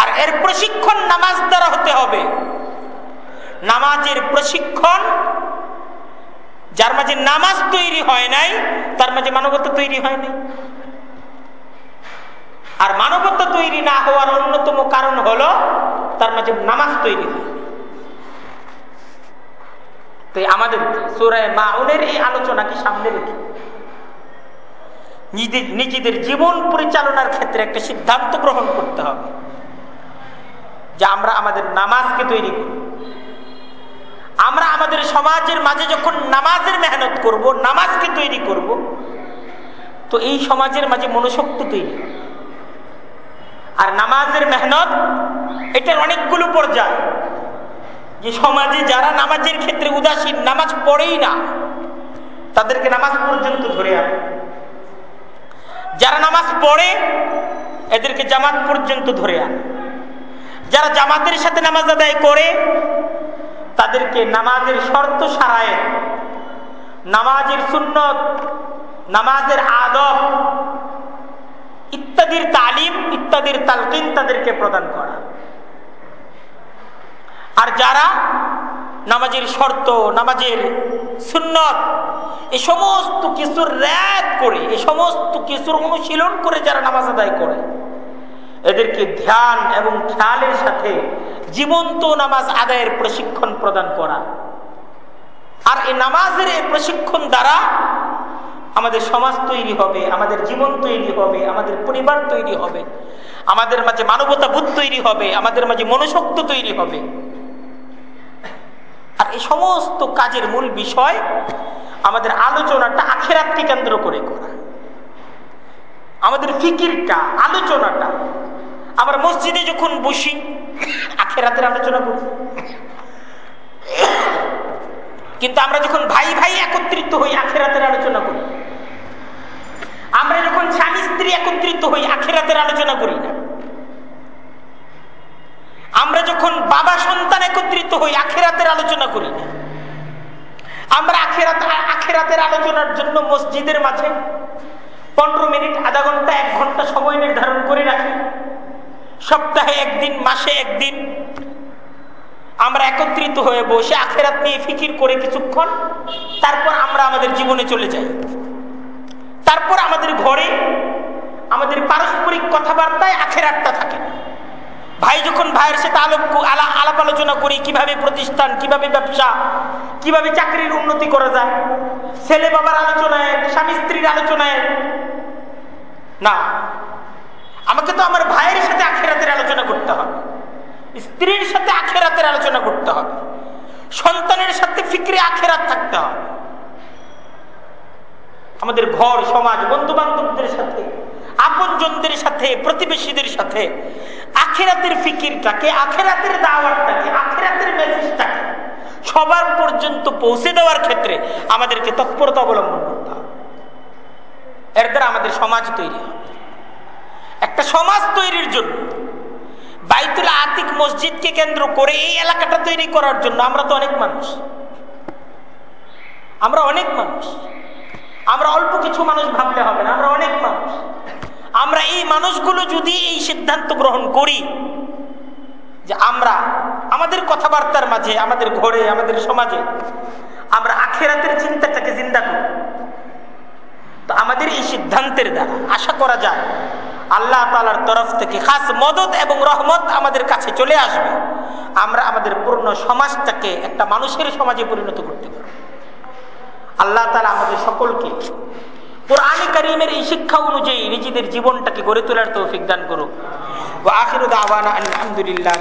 আর এর প্রশিক্ষণ নামাজ দ্বারা হতে হবে। নামাজের প্রশিক্ষণ, যার মাঝে নামাজ তৈরি হয় নাই, তার মাঝে মানবতা তৈরি হয় নাই। আর মানবতা তৈরি না হওয়ার অন্যতম কারণ হলো, তার মাঝে নামাজ তৈরি হয় তাই আমাদের সুরায় মাউনের এই আলোচনাকে সামনে রেখে নিজেদের জীবন পরিচালনার ক্ষেত্রে একটা সিদ্ধান্ত গ্রহণ করতে হবে। যে আমরা আমাদের নামাজকে তৈরি করি। আমরা আমাদের সমাজের মাঝে যখন নামাজের মেহনত করব, নামাজকে তৈরি করব, তো এই সমাজের মাঝে মনোশক্তি তৈরি আর নামাজের মেহনত, এটার অনেকগুলো পর্যায়। যে সমাজে যারা নামাজের ক্ষেত্রে উদাসীন, নামাজ পড়েই না, তাদেরকে নামাজ পর্যন্ত ধরে আনে যারা নামাজ পড়ে, এদেরকে জামাত পর্যন্ত ধরে আনে। যারা জামাতের সাথে নামাজ আদায় করে, তাদেরকে নামাজের শর্ত সারায় নামাজের সুন্নত, নামাজের আদব ইত্যাদির তালিম, ইত্যাদির তালকিন তাদেরকে প্রদান করা। আর যারা নামাজের শর্ত, নামাজের সুন্নত এ সমস্ত কিছুর র্যাদ করে এ সমস্ত কিছুর অনুশীলন করে যারা নামাজ আদায় করে, এদেরকে ধ্যান এবং খেয়ালের সাথে জীবন্ত নামাজ আদায়ের প্রশিক্ষণ প্রদান করা। আর এই নামাজের এই প্রশিক্ষণ দ্বারা আমাদের সমাজ তৈরি হবে, আমাদের জীবন তৈরি হবে, আমাদের পরিবার তৈরি হবে, আমাদের মাঝে মানবতা বোধ তৈরি হবে, আমাদের মাঝে মনুশক্ত তৈরি হবে। আর এই সমস্ত কাজের মূল বিষয় আমাদের আলোচনাটা আখেরাতকে কেন্দ্র করে করা। আমাদের ফিকিরটা, আলোচনাটা। আমরা মসজিদে যখন বসি, আখেরাতের আলোচনা করি। কিন্তু আমরা যখন ভাই ভাই একত্রিত হই, আখেরাতের আলোচনা করি। আমরা যখন স্বামী স্ত্রী একত্রিত হই, আখেরাতের আলোচনা করি না। আমরা যখন বাবা সন্তান একত্রিত হই, আখেরাতের আলোচনা করি। না আমরা আখেরাত, আখেরাতের আলোচনার জন্য মসজিদের মাঝে পনেরো মিনিট, আধা ঘণ্টা, এক ঘণ্টা সময় নির্ধারণ করে রাখি। সপ্তাহে একদিন, মাসে একদিন আমরা একত্রিত হয়ে বসে আখেরাত নিয়ে ফিকির করে কিছুক্ষণ, তারপর আমরা আমাদের জীবনে চলে যাই। তারপর আমাদের ঘরে আমাদের পারস্পরিক কথাবার্তায় আখেরাতটা থাকে। ভাই, যখন ভাইয়ের সাথে আলোপ আলাপ আলোচনা করি, কীভাবে প্রতিষ্ঠান, কীভাবে ব্যবসা, কীভাবে চাকরির উন্নতি করা যায়, ছেলে বাবার আলোচনায়, স্বামী স্ত্রীর আলোচনায়, না, আমাকে তো আমার ভাইয়ের সাথে আখেরাতের আলোচনা করতে হবে, স্ত্রীর সাথে আখেরাতের আলোচনা করতে হবে, সন্তানের সাথে ফিক্রে আখেরাত থাকতে হবে। আমাদের ঘর, সমাজ বন্ধু বান্ধবদের সাথে আপনজনদের সাথে, প্রতিবেশীদের সাথে, আখেরাতের ফিকিরটাকে, আখেরাতের দাওয়াতটাকে, আখেরাতের মেসেজটাকে সবার পর্যন্ত পৌঁছে দেওয়ার ক্ষেত্রে আমাদেরকে তৎপরতা অবলম্বন করতে হবে। এর দ্বারা আমাদের সমাজ তৈরি হবে। একটা সমাজ তৈরির জন্য বাইতুল আতিক মসজিদকে কেন্দ্র করে এই এলাকাটা তৈরি করার জন্য আমরা তো অনেক মানুষ। আমরা অনেক মানুষ। আমরা অল্প কিছু মানুষ ভাবলে হবে না, আমরা অনেক মানুষ। আমরা এই মানুষগুলো যদি এই সিদ্ধান্ত গ্রহণ করি যে আমরা আমাদের কথাবার্তার মাঝে, আমাদের ঘরে, আমাদের সমাজে, আমরা আখেরাতের চিন্তাটাকে জিন্দা করি, তো আমাদের এই সিদ্ধান্তের দ্বারা আশা করা যায় আল্লাহ তালার তরফ থেকে খাস মদত এবং রহমত আমাদের কাছে চলে আসবে। আমরা আমাদের পূর্ণ সমাজটাকে একটা মানুষের সমাজে পরিণত করতে পারব। আল্লাহ তালা আমাদের সকলকে কোরআন করিমের এই শিক্ষা অনুযায়ী নিজেদের জীবনটাকে গড়ে তোলার তৌফিক দান করুক। আলহামদুলিল্লাহ